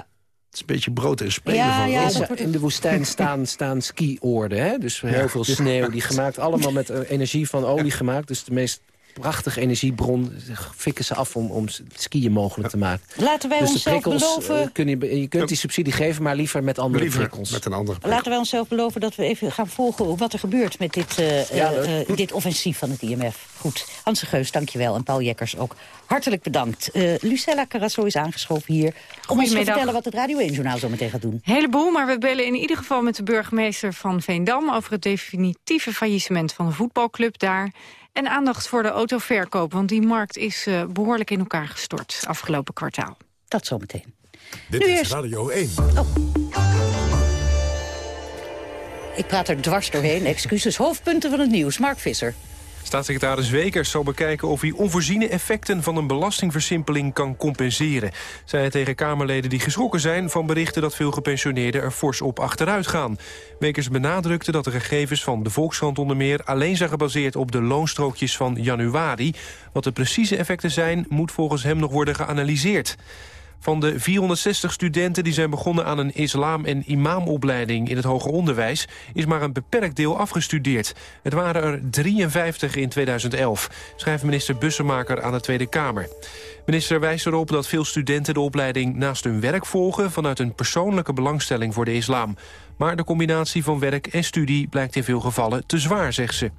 Het is een beetje brood en spelen Ja, van ja, wordt- In de woestijn staan, staan skioorden. Hè? Dus heel Ja. veel sneeuw. Die gemaakt allemaal met eh, energie van olie gemaakt. Dus de meest prachtige energiebron. Fikken ze af om, om skiën mogelijk te maken. Laten wij dus onszelf prikkels, beloven... eh, kun je, je kunt die subsidie geven, maar liever met andere Liever prikkels. met een andere Laten wij onszelf beloven dat we even gaan volgen wat er gebeurt met dit, eh, Ja, eh, eh, dit offensief van het IMF. Goed, Hanse Geus, dankjewel. En Paul Jekkers ook hartelijk bedankt. Eh, Lucella Carrasso is aangeschoven hier om ons te vertellen wat het Radio 1-journaal zo meteen gaat doen. heleboel, maar we bellen in ieder geval met de burgemeester van Veendam... over het definitieve faillissement van de voetbalclub daar. En aandacht voor de autoverkoop, want die markt is eh, behoorlijk in elkaar gestort afgelopen kwartaal. Dat zometeen. Dit Nu is eerst- Radio 1. Ik praat er dwars doorheen, excuses. Hoofdpunten van het nieuws, Mark Visser. Staatssecretaris Wekers zal bekijken of hij onvoorziene effecten van een belastingversimpeling kan compenseren. Zei hij tegen Kamerleden die geschrokken zijn van berichten dat veel gepensioneerden er fors op achteruit gaan. Wekers benadrukte dat de gegevens van de Volkskrant onder meer alleen zijn gebaseerd op de loonstrookjes van januari. Wat de precieze effecten zijn moet volgens hem nog worden geanalyseerd. Van de 460 studenten die zijn begonnen aan een islam- en imamopleiding in het hoger onderwijs... is maar een beperkt deel afgestudeerd. Het waren er 53 in 2011, schrijft minister Bussemaker aan de Tweede Kamer. Minister wijst erop dat veel studenten de opleiding naast hun werk volgen... vanuit een persoonlijke belangstelling voor de islam. Maar de combinatie van werk en studie blijkt in veel gevallen te zwaar, zegt ze.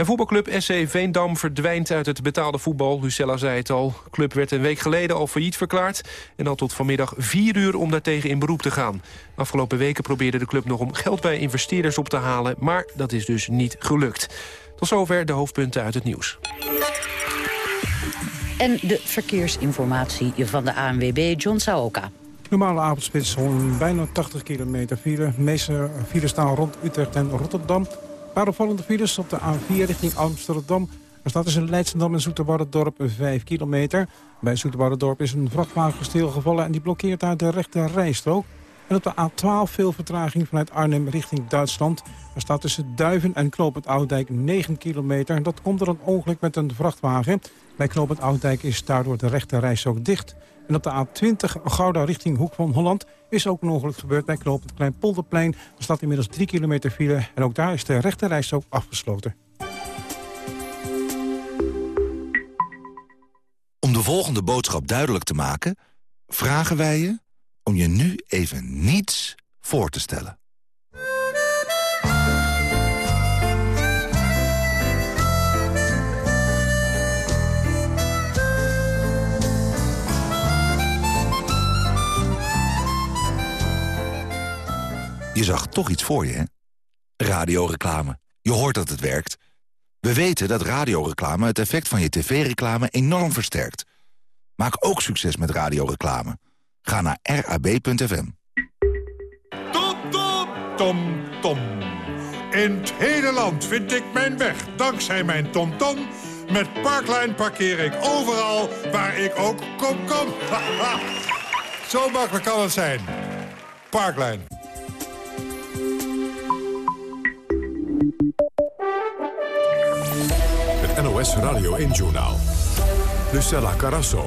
En voetbalclub SC Veendam verdwijnt uit het betaalde voetbal. Lucella zei het al. De club werd een week geleden al failliet verklaard... en had tot vanmiddag vier uur om daartegen in beroep te gaan. Afgelopen weken probeerde de club nog om geld bij investeerders op te halen... maar dat is dus niet gelukt. Tot zover de hoofdpunten uit het nieuws. En de verkeersinformatie van de ANWB, John Saoka. Normale avondspits, bijna 80 kilometer file. De meeste files staan rond Utrecht en Rotterdam. Paar opvallende files op de A4 richting Amsterdam. Er staat tussen Leidschendam en Zoeterwoudendorp 5 kilometer. Bij Zoeterwoudendorp is een vrachtwagen stilgevallen... en die blokkeert daar de rechte rijstrook. En op de A12 veel vertraging vanuit Arnhem richting Duitsland. Er staat tussen Duiven en Knopend Oudijk 9 kilometer. Dat komt door een ongeluk met een vrachtwagen. Bij Knopend Oudijk is daardoor de rechte rijstrook dicht. En op de A20 Gouda richting Hoek van Holland is ook een ongeluk gebeurd bij Knopend Kleinpolderplein. Er staat inmiddels 3 kilometer file en ook daar is de rechte rijstrook afgesloten. Om de volgende boodschap duidelijk te maken... vragen wij je om je nu even niets voor te stellen. Je zag toch iets voor je, hè? Radioreclame. Je hoort dat het werkt. We weten dat radioreclame het effect van je tv-reclame enorm versterkt. Maak ook succes met radioreclame. Ga naar rab.fm. Tom Tom. In het hele land vind ik mijn weg dankzij mijn TomTom. Met Parkline parkeer ik overal waar ik ook kom kom. Zo makkelijk kan het zijn. Parkline. NOS Radio 1-journaal. Lucella Carrasso.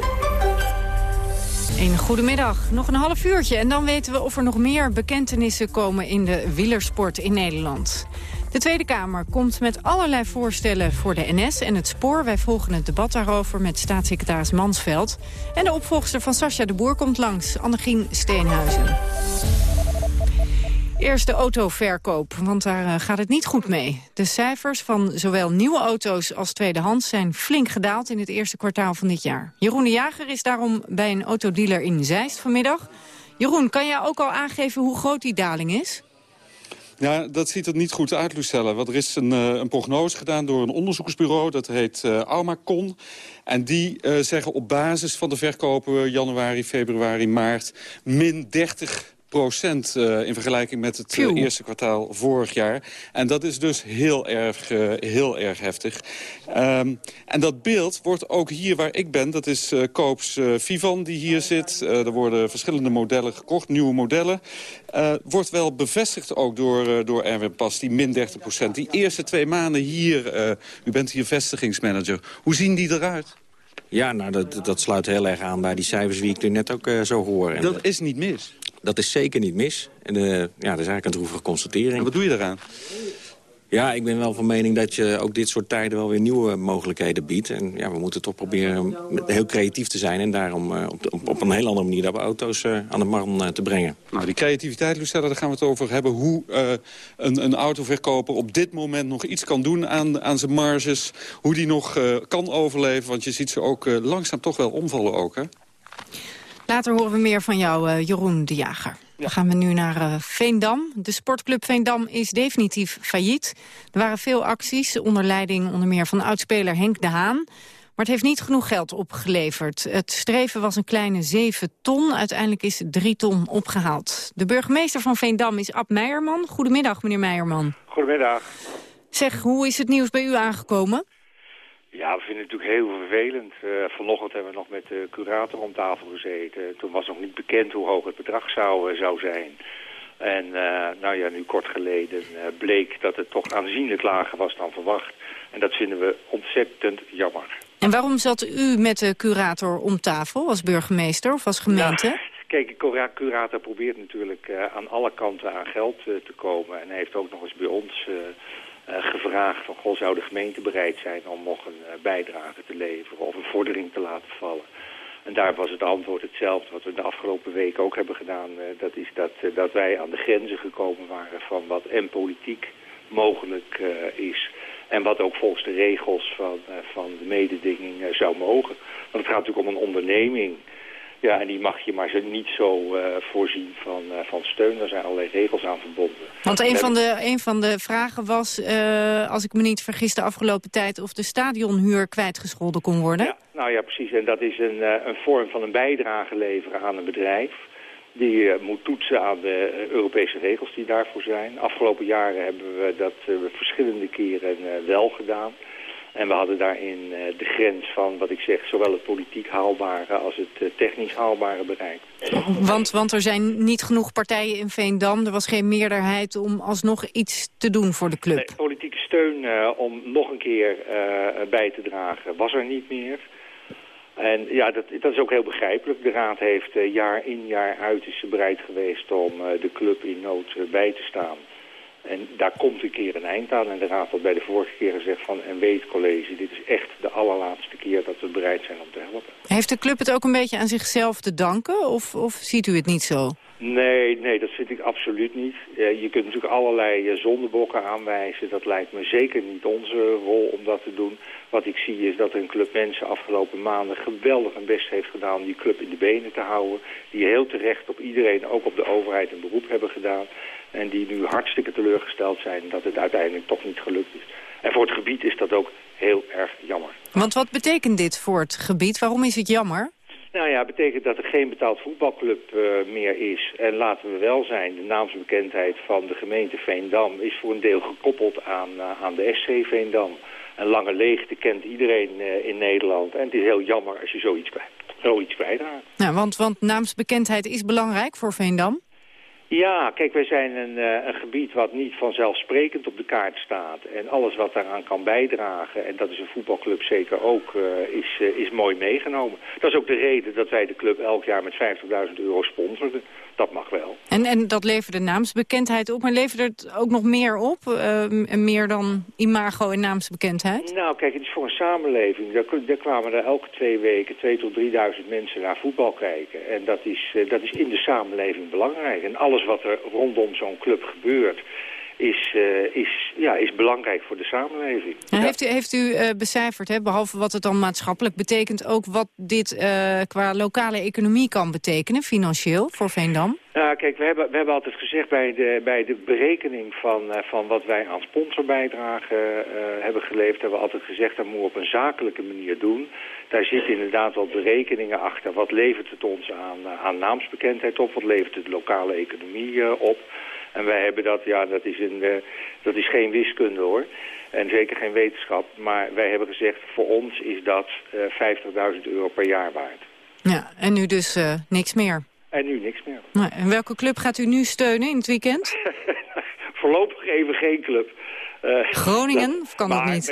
Een goedemiddag. Nog een half uurtje en dan weten we of er nog meer bekentenissen komen in de wielersport in Nederland. De Tweede Kamer komt met allerlei voorstellen voor de NS en het spoor. Wij volgen het debat daarover met staatssecretaris Mansveld. En de opvolgster van Sascha de Boer komt langs, Annegien Steenhuizen. Eerst de autoverkoop, want daar eh, gaat het niet goed mee. De cijfers van zowel nieuwe auto's als tweedehands zijn flink gedaald in het eerste kwartaal van dit jaar. Jeroen de Jager is daarom bij een autodealer in Zeist vanmiddag. Jeroen, kan jij ook al aangeven hoe groot die daling is? Ja, dat ziet er niet goed uit, Lucelle. Want er is een, eh, een prognose gedaan door een onderzoeksbureau. Dat heet uh, Aumacon. En die zeggen op basis van de verkopen januari, februari, maart... min 30 procent uh, in vergelijking met het uh, eerste kwartaal vorig jaar. En dat is dus heel erg, uh, heel erg heftig. Um, en dat beeld wordt ook hier waar ik ben, dat is Koops Vivan die hier zit. er worden verschillende modellen gekocht, nieuwe modellen. wordt wel bevestigd ook door, door Erwin Pas, die min 30 procent. Die eerste twee maanden hier, u bent hier vestigingsmanager. Hoe zien die eruit? Ja, nou, dat, dat sluit heel erg aan bij die cijfers die ik nu net ook zo hoor. En dat is niet mis? Dat is zeker niet mis. En, uh, ja, dat is eigenlijk een droevige constatering. En wat doe je daaraan? Ja, ik ben wel van mening dat je ook dit soort tijden wel weer nieuwe mogelijkheden biedt. En ja, we moeten toch proberen heel creatief te zijn... en daarom uh, op, op, op, een heel andere manier de auto's uh, aan de man uh, te brengen. Nou, die creativiteit, Lucella, daar gaan we het over hebben. Hoe een, een, autoverkoper op dit moment nog iets kan doen aan, aan zijn marges. Hoe die nog kan overleven, want je ziet ze ook langzaam toch wel omvallen ook, hè? Later horen we meer van jou, Jeroen de Jager. Dan gaan we nu naar uh, Veendam. De sportclub Veendam is definitief failliet. Er waren veel acties, onder leiding onder meer van oudspeler Henk de Haan. Maar het heeft niet genoeg geld opgeleverd. Het streven was een kleine 7 ton. Uiteindelijk is 3 ton opgehaald. De burgemeester van Veendam is Ab Meijerman. Goedemiddag, meneer Meijerman. Goedemiddag. Zeg, hoe is het nieuws bij u aangekomen? Ja, we vinden het natuurlijk heel vervelend. Uh, vanochtend hebben we nog met de curator om tafel gezeten. Toen was nog niet bekend hoe hoog het bedrag zou, uh, zou zijn. En uh, nou ja, nu kort geleden bleek dat het toch aanzienlijk lager was dan verwacht. En dat vinden we ontzettend jammer. En waarom zat u met de curator om tafel als burgemeester of als gemeente? Nou, kijk, de curator probeert natuurlijk aan alle kanten aan geld te komen. En hij heeft ook nog eens bij ons gevraagd van, goh, zou de gemeente bereid zijn om nog een uh, bijdrage te leveren of een vordering te laten vallen. En daar was het antwoord hetzelfde wat we de afgelopen week ook hebben gedaan. Uh, dat is dat, dat wij aan de grenzen gekomen waren van wat en politiek mogelijk is. En wat ook volgens de regels van, van de mededinging zou mogen. Want het gaat natuurlijk om een onderneming ja, en die mag je maar niet zo uh, voorzien van, uh, van steun. Daar zijn allerlei regels aan verbonden. Want een, van de, een van de vragen was, uh, als ik me niet vergis de afgelopen tijd... of de stadionhuur kwijtgescholden kon worden. Ja, nou ja, precies. En dat is een, een vorm van een bijdrage leveren aan een bedrijf. Die moet toetsen aan de Europese regels die daarvoor zijn. Afgelopen jaren hebben we dat verschillende keren wel gedaan. En we hadden daarin uh, de grens van, wat ik zeg, zowel het politiek haalbare als het uh, technisch haalbare bereikt. Want, want er zijn niet genoeg partijen in Veendam. Er was geen meerderheid om alsnog iets te doen voor de club. Nee, politieke steun uh, om nog een keer bij te dragen was er niet meer. En ja, dat, dat is ook heel begrijpelijk. De Raad heeft jaar in jaar uit is bereid geweest om de club in nood bij te staan. En daar komt een keer een eind aan. En de Raad had bij de vorige keer gezegd van... en weet college, dit is echt de allerlaatste keer dat we bereid zijn om te helpen. Heeft de club het ook een beetje aan zichzelf te danken? Of, of ziet u het niet zo? Nee, nee, dat vind ik absoluut niet. je kunt natuurlijk allerlei uh, zondebokken aanwijzen. Dat lijkt me zeker niet onze rol om dat te doen. Wat ik zie is dat een club mensen afgelopen maanden geweldig hun best heeft gedaan... om die club in de benen te houden. Die heel terecht op iedereen, ook op de overheid, een beroep hebben gedaan. En die nu hartstikke teleurgesteld zijn dat het uiteindelijk toch niet gelukt is. En voor het gebied is dat ook heel erg jammer. Want wat betekent dit voor het gebied? Waarom is het jammer? Nou ja, het betekent dat er geen betaald voetbalclub uh, meer is. En laten we wel zijn, de naamsbekendheid van de gemeente Veendam... is voor een deel gekoppeld aan, uh, aan de SC Veendam. Een lange leegte kent iedereen uh, in Nederland. En het is heel jammer als je zoiets, zoiets bijdraagt. Nou, want, want naamsbekendheid is belangrijk voor Veendam? Ja, kijk, wij zijn een, uh, een, gebied wat niet vanzelfsprekend op de kaart staat. En alles wat daaraan kan bijdragen, en dat is een voetbalclub zeker ook, uh, is, uh, is mooi meegenomen. Dat is ook de reden dat wij de club elk jaar met 50.000 euro sponsoren. Dat mag wel. En, en dat leverde naamsbekendheid op, maar leverde het ook nog meer op? meer dan imago en naamsbekendheid? Nou, kijk, het is voor een samenleving. Daar, daar kwamen er elke twee weken 2 tot 3.000 mensen naar voetbal kijken. En dat is, dat is in de samenleving belangrijk. En alles wat er rondom zo'n club gebeurt is, uh, is, ja, is belangrijk voor de samenleving. heeft u, heeft u uh, becijferd, hè, behalve wat het dan maatschappelijk betekent... ook wat dit uh, qua lokale economie kan betekenen, financieel, voor Veendam? Ja, kijk, we hebben, we hebben altijd gezegd bij de, bij de berekening van, van wat wij aan sponsorbijdragen hebben geleverd... hebben we altijd gezegd, dat moeten we op een zakelijke manier doen. Daar zitten inderdaad wat berekeningen achter. Wat levert het ons aan, aan naamsbekendheid op? Wat levert het de lokale economie op? En wij hebben dat, ja, dat is, een, uh, dat is geen wiskunde hoor. En zeker geen wetenschap. Maar wij hebben gezegd, voor ons is dat uh, eh, 50.000 euro per jaar waard. Ja, en nu dus uh, niks meer? En nu niks meer. Nou, en welke club gaat u nu steunen in het weekend? Voorlopig even geen club. Groningen? of kan dat niet?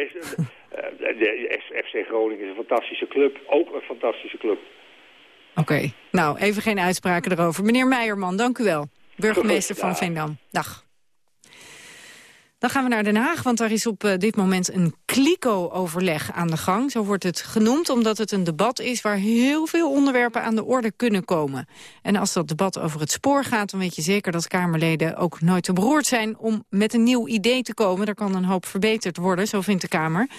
de FC Groningen is een fantastische club. Ook een fantastische club. Oké, nou, even geen uitspraken erover. Meneer Meijerman, dank u wel burgemeester van Veendam. Dag. Dan gaan we naar Den Haag, want daar is op eh, dit moment een kliko-overleg aan de gang. Zo wordt het genoemd, omdat het een debat is waar heel veel onderwerpen aan de orde kunnen komen. En als dat debat over het spoor gaat, dan weet je zeker dat Kamerleden ook nooit te beroerd zijn om met een nieuw idee te komen. Er kan een hoop verbeterd worden, zo vindt de Kamer.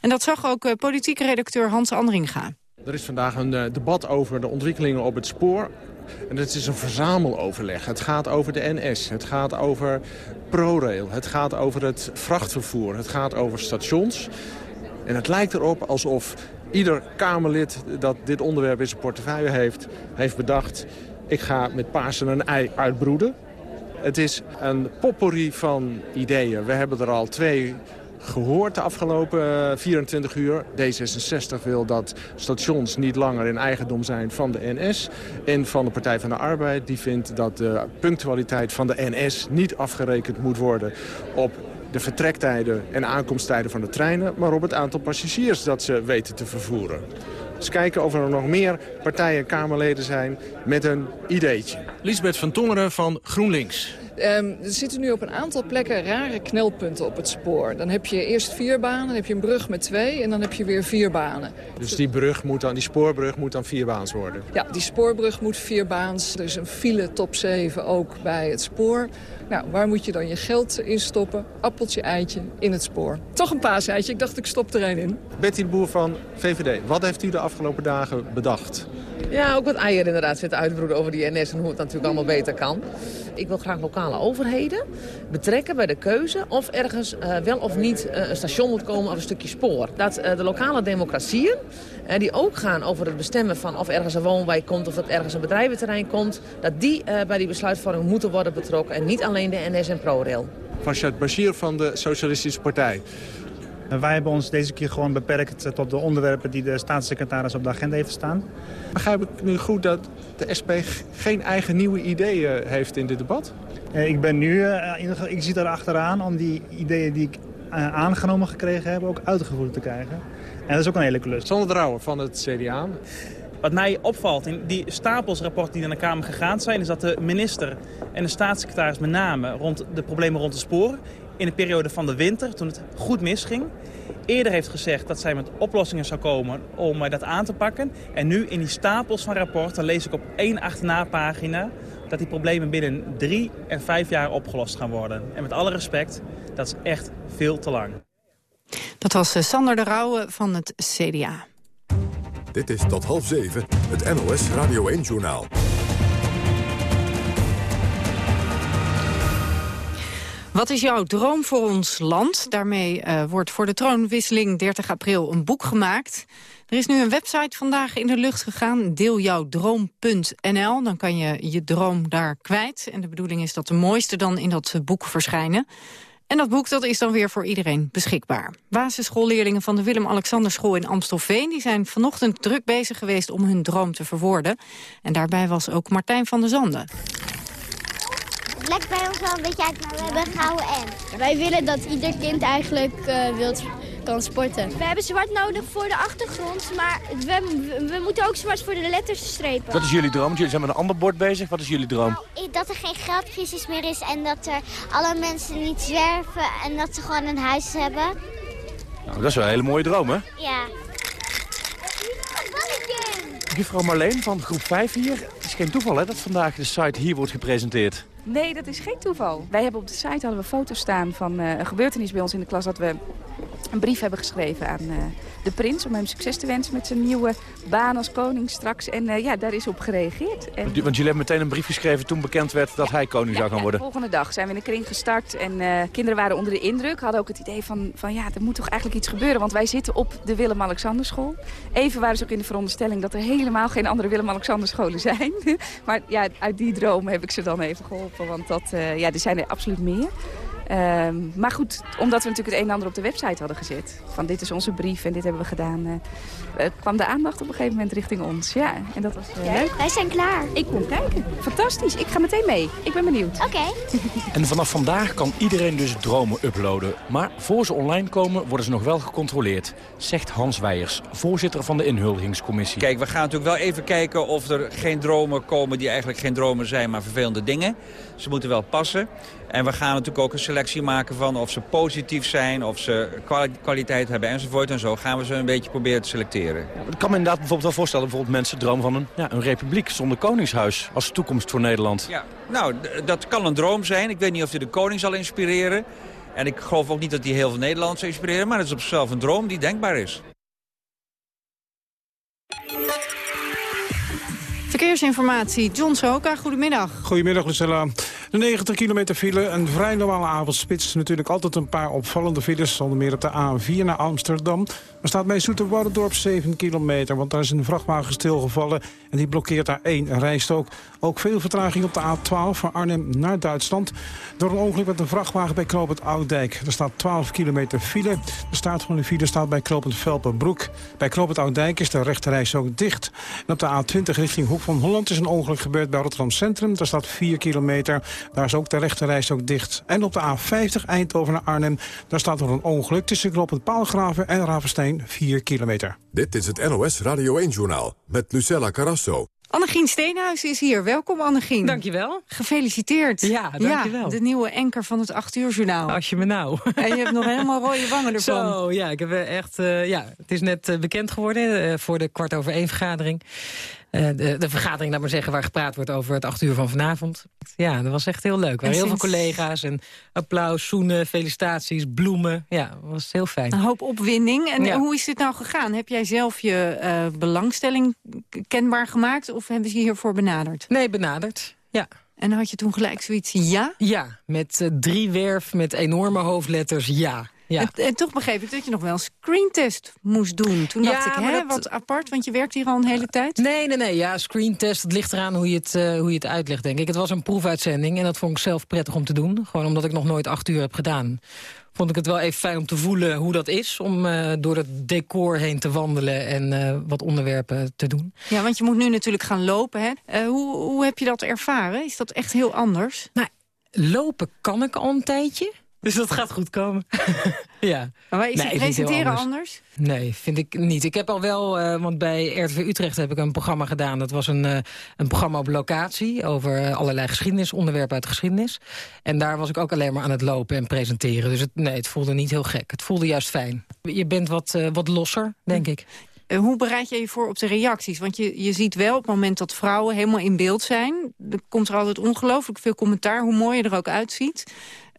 En dat zag ook uh, politieke redacteur Hans Andringa. Er is vandaag een uh, debat over de ontwikkelingen op het spoor. En het is een verzameloverleg. Het gaat over de NS, het gaat over ProRail, het gaat over het vrachtvervoer, het gaat over stations. En het lijkt erop alsof ieder Kamerlid dat dit onderwerp in zijn portefeuille heeft... heeft bedacht, ik ga met Pasen een ei uitbroeden. Het is een potpourri van ideeën. We hebben er al twee gehoord de afgelopen 24 eh, uur. D66 wil dat stations niet langer in eigendom zijn van de NS. En van de Partij van de Arbeid die vindt dat de punctualiteit van de NS niet afgerekend moet worden op de vertrektijden en aankomsttijden van de treinen... maar op het aantal passagiers dat ze weten te vervoeren. Dus kijken of er nog meer partijen en Kamerleden zijn met een ideetje. Lisbeth van Tongeren van GroenLinks. Um, er zitten nu op een aantal plekken rare knelpunten op het spoor. Dan heb je eerst vier banen, dan heb je een brug met twee en dan heb je weer vier banen. Dus die, brug moet dan, die spoorbrug moet dan vierbaans worden? Ja, die spoorbrug moet vierbaans. Er is een file top 7 ook bij het spoor. Nou, waar moet je dan je geld in stoppen? Appeltje, eitje, in het spoor. Toch een paaseitje, ik dacht ik stop er een in. Betty de Boer van VVD, wat heeft u de afgelopen dagen bedacht? Ja, ook wat eieren inderdaad zitten uitbroeden over die NS en hoe het natuurlijk allemaal beter kan. Ik wil graag lokale overheden betrekken bij de keuze of ergens uh, wel of niet uh, een station moet komen of een stukje spoor. Dat uh, de lokale democratieën, die ook gaan over het bestemmen van of ergens een woonwijk komt of dat ergens een bedrijventerrein komt, dat die bij die besluitvorming moeten worden betrokken en niet alleen de NS en ProRail. Farshad Bashir van de Socialistische Partij. Wij hebben ons deze keer gewoon beperkt tot de onderwerpen die de staatssecretaris op de agenda heeft staan. Begrijp ik nu goed dat de SP geen eigen nieuwe ideeën heeft in dit debat? Ik ben nu, ik zit er achteraan om die ideeën die ik aangenomen gekregen heb ook uitgevoerd te krijgen. En dat is ook een hele klus. Sander Drouwer van het CDA. Wat mij opvalt in die stapelsrapporten die naar de Kamer gegaan zijn... is dat de minister en de staatssecretaris met name rond de problemen rond de sporen... in de periode van de winter, toen het goed misging... eerder heeft gezegd dat zij met oplossingen zou komen om dat aan te pakken. En nu in die stapels van rapporten lees ik op één achterna pagina... dat die problemen binnen drie en vijf jaar opgelost gaan worden. En met alle respect, dat is echt veel te lang. Dat was Sander de Rauwe van het CDA. Dit is tot half zeven, het NOS Radio 1-journaal. Wat is jouw droom voor ons land? Daarmee uh, wordt voor de troonwisseling 30 april een boek gemaakt. Er is nu een website vandaag in de lucht gegaan, deeljouwdroom.nl. Dan kan je je droom daar kwijt. En de bedoeling is dat de mooiste dan in dat boek verschijnen. En dat boek dat is dan weer voor iedereen beschikbaar. Basisschoolleerlingen van de Willem-Alexanderschool in Amstelveen... die zijn vanochtend druk bezig geweest om hun droom te verwoorden. En daarbij was ook Martijn van der Zanden. Het lijkt bij ons wel een beetje uit, maar we hebben een gouden en. Wij willen dat ieder kind eigenlijk uh, wilt kan sporten. We hebben zwart nodig voor de achtergrond, maar we, we, moeten ook zwart voor de letters strepen. Wat is jullie droom? Jullie zijn met een ander bord bezig. Wat is jullie droom? Nou, dat er geen geldcrisis meer is en dat er alle mensen niet zwerven en dat ze gewoon een huis hebben. Nou, dat is wel een hele mooie droom, hè? Ja. Juffrouw Marleen van groep 5 hier. Het is geen toeval hè, dat vandaag de site hier wordt gepresenteerd. Nee, dat is geen toeval. Wij hebben op de site hadden we foto's staan van uh, een gebeurtenis bij ons in de klas... dat we een brief hebben geschreven aan uh, de prins... om hem succes te wensen met zijn nieuwe baan als koning straks. En uh, ja, daar is op gereageerd. En... Want jullie hebben meteen een brief geschreven toen bekend werd dat hij koning zou gaan worden? de volgende dag zijn we in de kring gestart. En uh, kinderen waren onder de indruk. Hadden ook het idee van, van ja, er moet toch eigenlijk iets gebeuren. Want wij zitten op de Willem-Alexanderschool. Even waren ze ook in de veronderstelling dat er helemaal geen andere Willem-Alexanderscholen zijn. maar ja, uit die droom heb ik ze dan even geholpen. Want dat, ja, er zijn er absoluut meer. Um, maar goed, omdat we natuurlijk het een en ander op de website hadden gezet. Van dit is onze brief en dit hebben we gedaan. Uh, kwam de aandacht op een gegeven moment richting ons. Ja, en dat was uh, leuk. Wij zijn klaar. Ik kom kijken. Fantastisch. Ik ga meteen mee. Ik ben benieuwd. Oké. Okay. en vanaf vandaag kan iedereen dus dromen uploaden. Maar voor ze online komen worden ze nog wel gecontroleerd. Zegt Hans Weijers, voorzitter van de inhuldigingscommissie. Kijk, we gaan natuurlijk wel even kijken of er geen dromen komen die eigenlijk geen dromen zijn, maar vervelende dingen. Ze moeten wel passen. En we gaan natuurlijk ook een selectie maken van of ze positief zijn... of ze kwaliteit hebben enzovoort en zo. Gaan we ze een beetje proberen te selecteren. ik kan me inderdaad bijvoorbeeld wel voorstellen... bijvoorbeeld mensen dromen van een, ja, een republiek zonder koningshuis... als toekomst voor Nederland. Ja, nou, dat kan een droom zijn. Ik weet niet of hij de koning zal inspireren. En ik geloof ook niet dat hij heel veel Nederlanders zal inspireren... maar het is op zichzelf een droom die denkbaar is. Verkeersinformatie, John Soka, goedemiddag. Goedemiddag Lucella. De 90 kilometer file, een vrij normale avondspits. Natuurlijk altijd een paar opvallende files, onder meer op de A4 naar Amsterdam. Er staat bij Zoeterwoudendorp 7 kilometer, want daar is een vrachtwagen stilgevallen... en die blokkeert daar één rijstok. Ook veel vertraging op de A12 van Arnhem naar Duitsland. Door een ongeluk met een vrachtwagen bij Knoopend Ouddijk. Er staat 12 kilometer file. De staat van de file staat bij Knoopend Velpenbroek. Bij Knoopend Ouddijk is de rechterreis ook dicht. En op de A20 richting Hoek van Holland is een ongeluk gebeurd bij Rotterdam Centrum. Daar staat 4 kilometer. Daar is ook de rechterreis ook dicht. En op de A50 Eindhoven naar Arnhem. Daar staat er een ongeluk tussen Knoopend Paalgraven en Ravenstein 4 kilometer. Dit is het NOS Radio 1-journaal met Lucella Carrasso. Annegien Steenhuis is hier. Welkom Annegien. Dankjewel. Gefeliciteerd. Ja, dankjewel. Ja, de nieuwe enker van het 8 uur journaal. Als je me nou. En je hebt nog helemaal rode wangen ervan. Zo, ja, ik heb echt, uh, ja, het is net uh, bekend geworden uh, voor de kwart over één vergadering. Uh, de, de, vergadering, laat maar zeggen, waar gepraat wordt over het acht uur van vanavond. Ja, dat was echt heel leuk. Er waren heel veel collega's en applaus, zoenen, felicitaties, bloemen. Ja, dat was heel fijn. Een hoop opwinding. En ja. hoe is dit nou gegaan? Heb jij zelf je uh, belangstelling kenbaar gemaakt of hebben ze je hiervoor benaderd? Nee, benaderd, ja. En had je toen gelijk zoiets ja? Ja, met uh, drie werf, met enorme hoofdletters ja. Ja. En, en, toch begreep ik dat je nog wel een screentest moest doen. Toen dacht ik, hè, dat... wat apart, want je werkt hier al een hele tijd. Nee, nee, nee. Ja, screentest, het ligt eraan hoe je, het, uh, hoe je het uitlegt, denk ik. Het was een proefuitzending en dat vond ik zelf prettig om te doen. Gewoon omdat ik nog nooit acht uur heb gedaan. Vond ik het wel even fijn om te voelen hoe dat is. Om uh, door het decor heen te wandelen en uh, wat onderwerpen te doen. Ja, want je moet nu natuurlijk gaan lopen. Hè? hoe, hoe heb je dat ervaren? Is dat echt heel anders? Nou, lopen kan ik al een tijdje. Dus dat gaat goed komen. ja. Maar is nee, presenteren anders. anders. Nee, vind ik niet. Ik heb al wel, uh, want bij RTV Utrecht heb ik een programma gedaan. Dat was een, uh, een programma op locatie over allerlei geschiedenis, onderwerpen uit de geschiedenis. En daar was ik ook alleen maar aan het lopen en presenteren. Dus het, nee, het voelde niet heel gek. Het voelde juist fijn. Je bent wat, uh, wat losser, denk ik. Hoe bereid je je voor op de reacties? Want je, je ziet wel op het moment dat vrouwen helemaal in beeld zijn... er komt er altijd ongelooflijk veel commentaar, hoe mooi je er ook uitziet.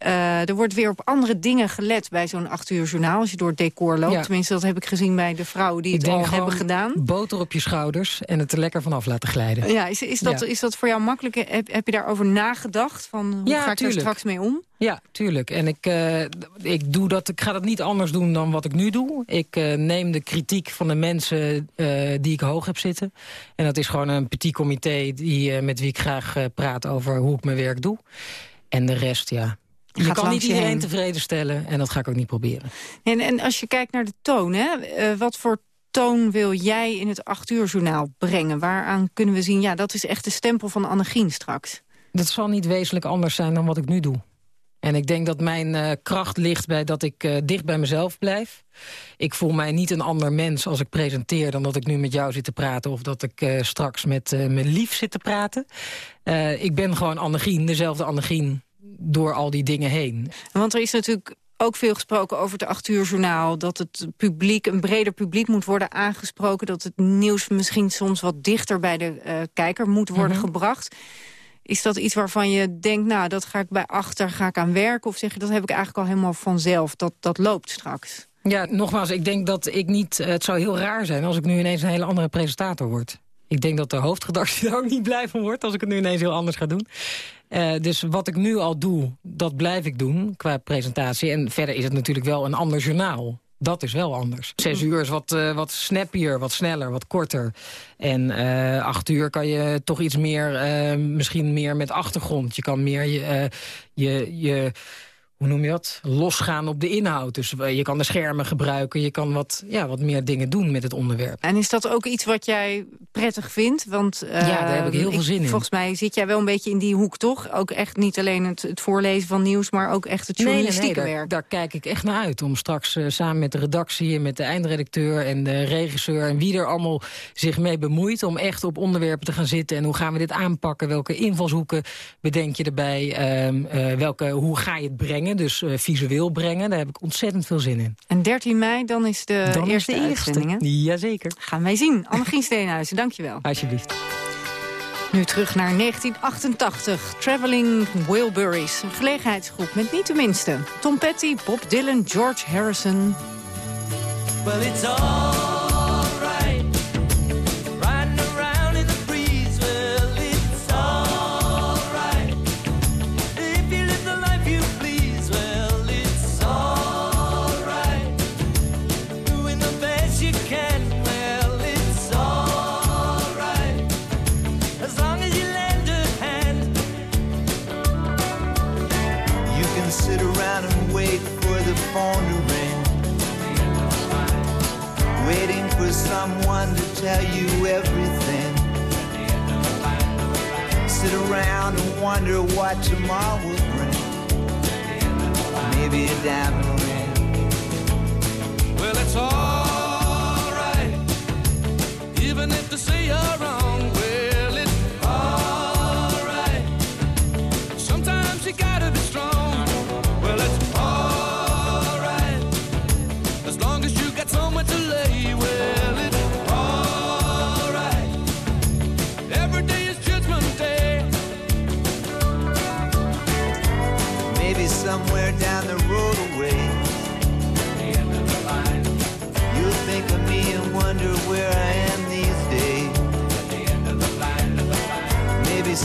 Uh, er wordt weer op andere dingen gelet bij zo'n acht uur journaal... als je door het decor loopt. Ja. Tenminste, dat heb ik gezien bij de vrouwen die het al hebben gedaan. boter op je schouders en het er lekker vanaf laten glijden. Ja, is, is, dat, ja. is dat voor jou makkelijk? Heb, heb je daarover nagedacht? Van, hoe ja, ga ik tuurlijk. er straks mee om? Ja, tuurlijk. En ik, uh, ik, doe dat, ik ga dat niet anders doen dan wat ik nu doe. Ik uh, neem de kritiek van de mensen die ik hoog heb zitten. En dat is gewoon een petit comité die, met wie ik graag praat over hoe ik mijn werk doe. En de rest, ja, je kan niet iedereen heen. tevreden stellen en dat ga ik ook niet proberen. En, en als je kijkt naar de toon, hè, uh, wat voor toon wil jij in het acht uur journaal brengen? Waaraan kunnen we zien, ja, dat is echt de stempel van Annegien straks. Dat zal niet wezenlijk anders zijn dan wat ik nu doe. En ik denk dat mijn uh, kracht ligt bij dat ik uh, dicht bij mezelf blijf. Ik voel mij niet een ander mens als ik presenteer... dan dat ik nu met jou zit te praten... of dat ik uh, straks met mijn lief zit te praten. ik ben gewoon Annegien, dezelfde Annegien door al die dingen heen. Want er is natuurlijk ook veel gesproken over het acht uur journaal. Dat het publiek, een breder publiek moet worden aangesproken. Dat het nieuws misschien soms wat dichter bij de uh, kijker moet worden mm -hmm. gebracht. Is dat iets waarvan je denkt, nou, dat ga ik bij achter, ga ik aan werken? Of zeg je, dat heb ik eigenlijk al helemaal vanzelf, dat, dat loopt straks? Ja, nogmaals, ik denk dat ik niet... Het zou heel raar zijn als ik nu ineens een hele andere presentator word. Ik denk dat de hoofdredactie er ook niet blij van wordt... als ik het nu ineens heel anders ga doen. Uh, dus wat ik nu al doe, dat blijf ik doen qua presentatie. En verder is het natuurlijk wel een ander journaal. Dat is wel anders. Zes uur is wat, uh, wat snappier, wat sneller, wat korter. En uh, acht uur kan je toch iets meer, misschien meer met achtergrond. Je kan meer je, je, je hoe noem je dat, losgaan op de inhoud. Dus je kan de schermen gebruiken, je kan wat, ja, wat meer dingen doen met het onderwerp. En is dat ook iets wat jij prettig vindt? Want, ja, daar heb ik heel veel zin in. Volgens mij zit jij wel een beetje in die hoek, toch? Ook echt niet alleen het, het voorlezen van nieuws, maar ook echt het journalistieke nee, nee, werk. Daar, daar, kijk ik echt naar uit, om straks uh, samen met de redactie... en met de eindredacteur en de regisseur en wie er allemaal zich mee bemoeit... om echt op onderwerpen te gaan zitten en hoe gaan we dit aanpakken... welke invalshoeken bedenk je erbij, uh, uh, welke, hoe ga je het brengen... dus uh, visueel brengen, daar heb ik ontzettend veel zin in. En 13 mei, dan is de dan eerste is de uitzending, hè? Jazeker. Gaan wij zien. Annegien Steenhuizen, dankjewel. Alsjeblieft. Nu terug naar 1988. Traveling Wilburys. Een gelegenheidsgroep met niet de minste. Tom Petty, Bob Dylan, George Harrison. Well, it's all tell you everything. Sit around and wonder what tomorrow will bring. Maybe a diamond ring. Well, it's all right. Even if they say you're wrong.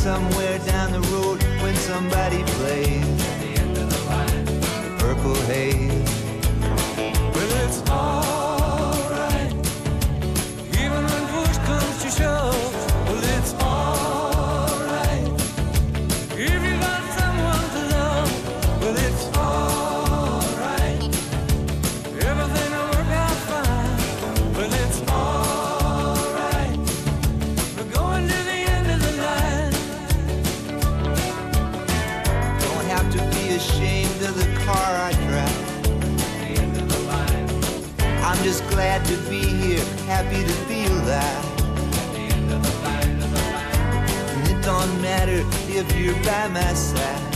Somewhere down the road when somebody plays if you're by my side.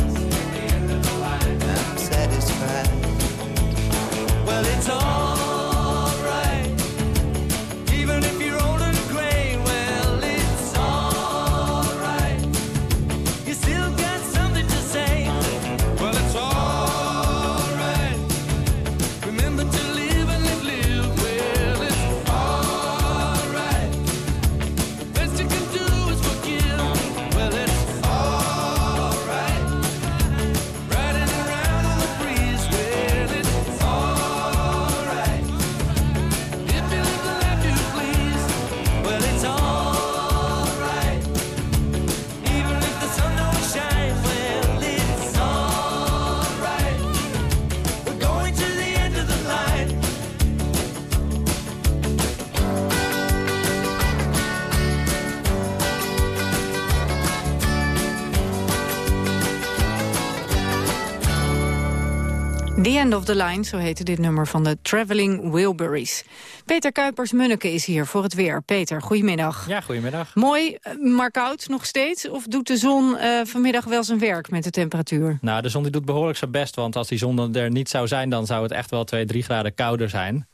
The End of the Line, zo heette dit nummer van de Traveling Wilburys. Peter Kuipers-Munneke is hier voor het weer. Peter, goedemiddag. Ja, goedemiddag. Mooi, eh, maar koud nog steeds? Of doet de zon eh, vanmiddag wel zijn werk met de temperatuur? Nou, de zon die doet behoorlijk zijn best, want als die zon er niet zou zijn... dan zou het echt wel 2, 3 graden kouder zijn.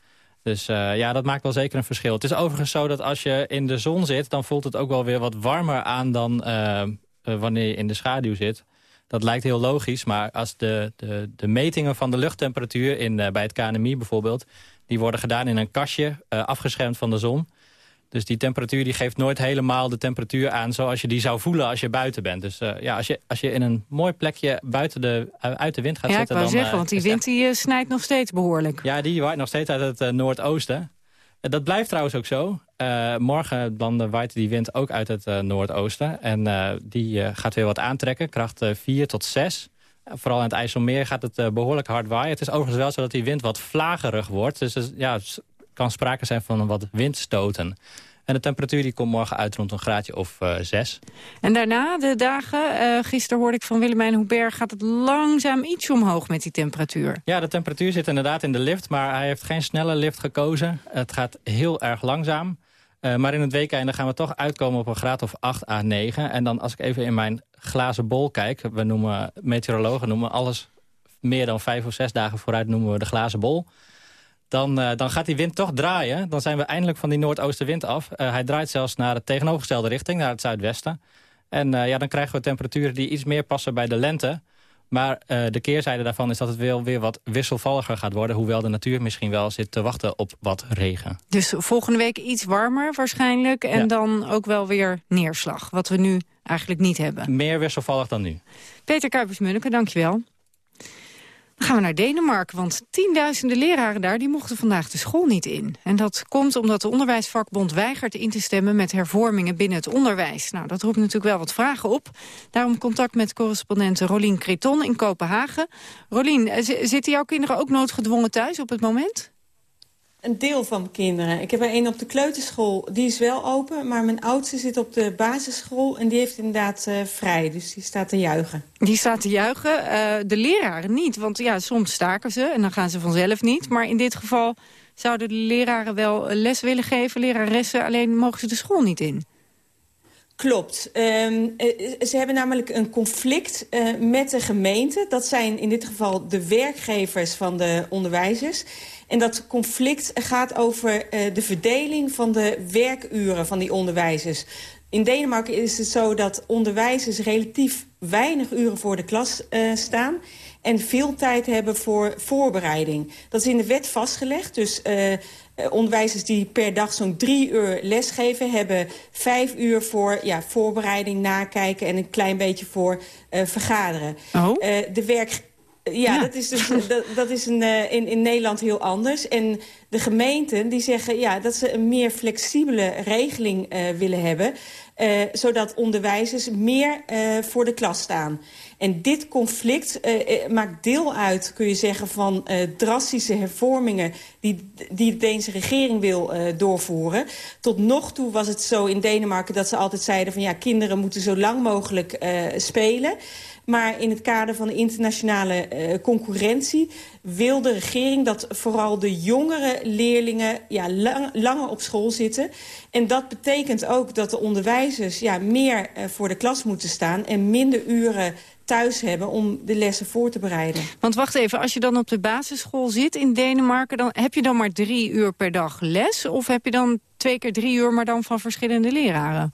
Dus eh, ja, dat maakt wel zeker een verschil. Het is overigens zo dat als je in de zon zit... dan voelt het ook wel weer wat warmer aan dan wanneer je in de schaduw zit. Dat lijkt heel logisch, maar als de, de, de metingen van de luchttemperatuur... In, eh, bij het KNMI bijvoorbeeld, die worden gedaan in een kastje... eh, afgeschermd van de zon. Dus die temperatuur die geeft nooit helemaal de temperatuur aan... zoals je die zou voelen als je buiten bent. Dus eh, ja, als je, als je in een mooi plekje buiten de, uit de wind gaat ja, zitten... ik wou dan, zeggen, want die wind die, snijdt nog steeds behoorlijk. ja, die waait nog steeds uit het noordoosten. Eh, dat blijft trouwens ook zo. Eh, morgen dan waait die wind ook uit het eh, noordoosten. En die gaat weer wat aantrekken, kracht 4 tot 6. Vooral in het IJsselmeer gaat het eh, behoorlijk hard waaien. Het is overigens wel zo dat die wind wat vlagerig wordt. Dus ja, kan sprake zijn van wat windstoten. En de temperatuur die komt morgen uit rond een graadje of eh, zes. En daarna, de dagen, eh, gisteren hoorde ik van Willemijn Hubert... gaat het langzaam iets omhoog met die temperatuur. Ja, de temperatuur zit inderdaad in de lift, maar hij heeft geen snelle lift gekozen. Het gaat heel erg langzaam. Eh, maar in het weekende gaan we toch uitkomen op een graad of 8 à 9. En dan als ik even in mijn glazen bol kijk... we noemen, meteorologen noemen alles meer dan vijf of zes dagen vooruit noemen we de glazen bol. Dan, eh, dan gaat die wind toch draaien. Dan zijn we eindelijk van die noordoostenwind af. Eh, hij draait zelfs naar de tegenovergestelde richting, naar het zuidwesten. En eh, ja, dan krijgen we temperaturen die iets meer passen bij de lente. Maar de keerzijde daarvan is dat het wel weer wat wisselvalliger gaat worden. Hoewel de natuur misschien wel zit te wachten op wat regen. Dus volgende week iets warmer waarschijnlijk. En Ja. dan ook wel weer neerslag, wat we nu eigenlijk niet hebben. Meer wisselvallig dan nu. Peter Kuipers-Munneke, dankjewel. Gaan we naar Denemarken, want tienduizenden leraren daar... die mochten vandaag de school niet in. En dat komt omdat de onderwijsvakbond weigert in te stemmen... met hervormingen binnen het onderwijs. Nou, dat roept natuurlijk wel wat vragen op. Daarom contact met correspondent Rolien Creton in Kopenhagen. Rolien, zitten jouw kinderen ook noodgedwongen thuis op het moment? Een deel van mijn kinderen. Ik heb er een op de kleuterschool, die is wel open. Maar mijn oudste zit op de basisschool en die heeft inderdaad eh, vrij. Dus die staat te juichen. Die staat te juichen, eh, de leraren niet. Want ja, soms staken ze en dan gaan ze vanzelf niet. Maar in dit geval zouden de leraren wel les willen geven, leraressen. Alleen mogen ze de school niet in. Klopt. Ehm, eh, ze hebben namelijk een conflict met de gemeente. Dat zijn in dit geval de werkgevers van de onderwijzers. En dat conflict gaat over eh, de verdeling van de werkuren van die onderwijzers. In Denemarken is het zo dat onderwijzers relatief weinig uren voor de klas eh, staan... en veel tijd hebben voor voorbereiding. Dat is in de wet vastgelegd. Dus eh, eh, onderwijzers die per dag zo'n drie uur lesgeven... hebben vijf uur voor ja, voorbereiding, nakijken... en een klein beetje voor eh, vergaderen. Oh. Eh, de werk... Ja, dat is, dus, dat, dat is een, eh, in, in Nederland heel anders. En de gemeenten die zeggen ja, dat ze een meer flexibele regeling eh, willen hebben... eh, zodat onderwijzers meer eh, voor de klas staan. En dit conflict eh, eh, maakt deel uit, kun je zeggen, van eh, drastische hervormingen... die, die de Deense regering wil eh, doorvoeren. Tot nog toe was het zo in Denemarken dat ze altijd zeiden... van ja, kinderen moeten zo lang mogelijk eh, spelen... Maar in het kader van de internationale eh, concurrentie wil de regering dat vooral de jongere leerlingen ja, lang, langer op school zitten. En dat betekent ook dat de onderwijzers ja, meer eh, voor de klas moeten staan en minder uren thuis hebben om de lessen voor te bereiden. Want wacht even, als je dan op de basisschool zit in Denemarken... dan heb je dan maar drie uur per dag les? Of heb je dan twee keer drie uur, maar dan van verschillende leraren?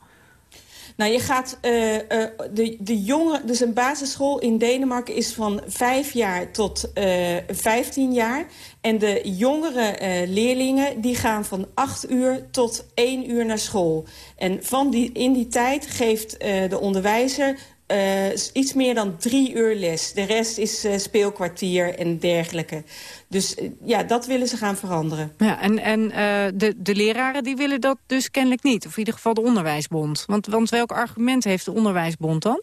Nou, je gaat eh, eh, de, de jongen, dus een basisschool in Denemarken is van vijf jaar tot eh 15 jaar. En de jongere leerlingen die gaan van acht uur tot één uur naar school. En van die, in die tijd geeft de onderwijzer eh, iets meer dan drie uur les. De rest is eh, speelkwartier en dergelijke. Dus eh, ja, dat willen ze gaan veranderen. Ja, en, en de, de leraren die willen dat dus kennelijk niet. Of in ieder geval de onderwijsbond. Want, want welk argument heeft de onderwijsbond dan?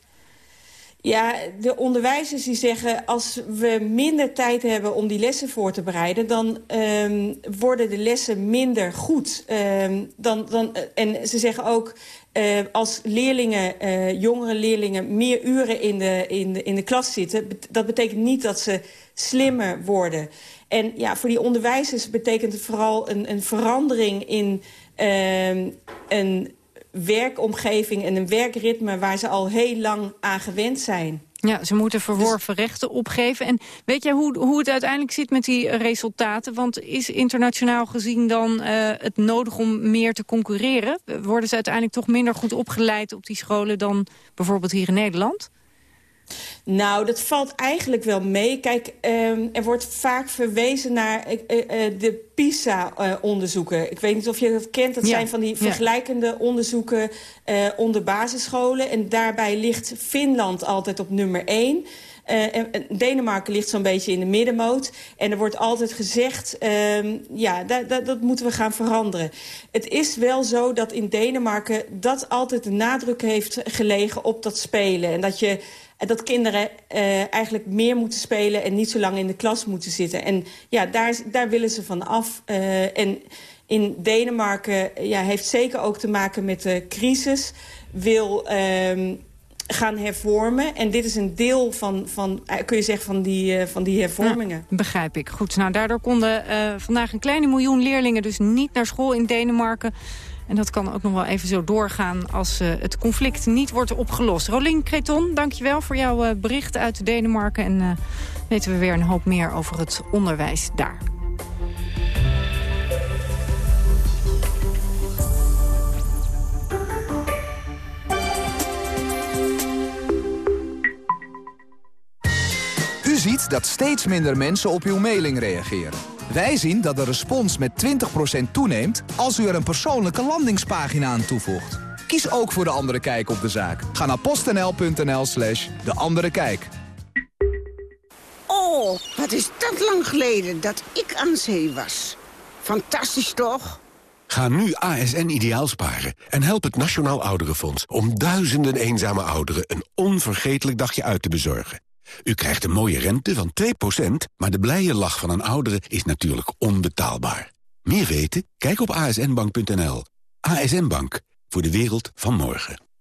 Ja, de onderwijzers die zeggen... als we minder tijd hebben om die lessen voor te bereiden... dan ehm, worden de lessen minder goed. Ehm, dan, dan, en ze zeggen ook... eh, als leerlingen, eh, jongere leerlingen meer uren in de, in, de, in de klas zitten... dat betekent niet dat ze slimmer worden. En ja, voor die onderwijzers betekent het vooral een, een verandering in ehm, een werkomgeving en een werkritme waar ze al heel lang aan gewend zijn. Ja, ze moeten verworven rechten opgeven. En weet jij hoe, hoe het uiteindelijk zit met die resultaten? Want is internationaal gezien dan eh, het nodig om meer te concurreren? Worden ze uiteindelijk toch minder goed opgeleid op die scholen dan bijvoorbeeld hier in Nederland? Nou, dat valt eigenlijk wel mee. Kijk, ehm, er wordt vaak verwezen naar eh, eh, eh, de PISA-onderzoeken. Ik weet niet of je dat kent. Dat Ja, zijn van die ja. vergelijkende onderzoeken onder basisscholen. En daarbij ligt Finland altijd op nummer één. En, en Denemarken ligt zo'n beetje in de middenmoot. En er wordt altijd gezegd, ehm, ja, da- da- dat moeten we gaan veranderen. Het is wel zo dat in Denemarken dat altijd de nadruk heeft gelegen op dat spelen. En dat je dat kinderen uh, eigenlijk meer moeten spelen... en niet zo lang in de klas moeten zitten. En ja, daar, daar willen ze van af. Uh, en in Denemarken ja, heeft zeker ook te maken met de crisis... wil uh, gaan hervormen. En dit is een deel van, van kun je zeggen, van die, van die hervormingen. Ja, begrijp ik. Goed, nou daardoor konden vandaag een kleine miljoen leerlingen... dus niet naar school in Denemarken. En dat kan ook nog wel even zo doorgaan als uh, het conflict niet wordt opgelost. Rolien Creton, dankjewel voor jouw bericht uit Denemarken. En weten we weer een hoop meer over het onderwijs daar. U ziet dat steeds minder mensen op uw mailing reageren. Wij zien dat de respons met 20% toeneemt als u er een persoonlijke landingspagina aan toevoegt. Kies ook voor De Andere Kijk op de zaak. Ga naar postnl.nl slash De Andere Kijk. Oh, wat is dat lang geleden dat ik aan zee was. Fantastisch toch? Ga nu ASN ideaal sparen en help het Nationaal Ouderenfonds... om duizenden eenzame ouderen een onvergetelijk dagje uit te bezorgen. U krijgt een mooie rente van 2%, maar de blije lach van een oudere is natuurlijk onbetaalbaar. Meer weten? Kijk op asnbank.nl. ASN Bank, voor de wereld van morgen.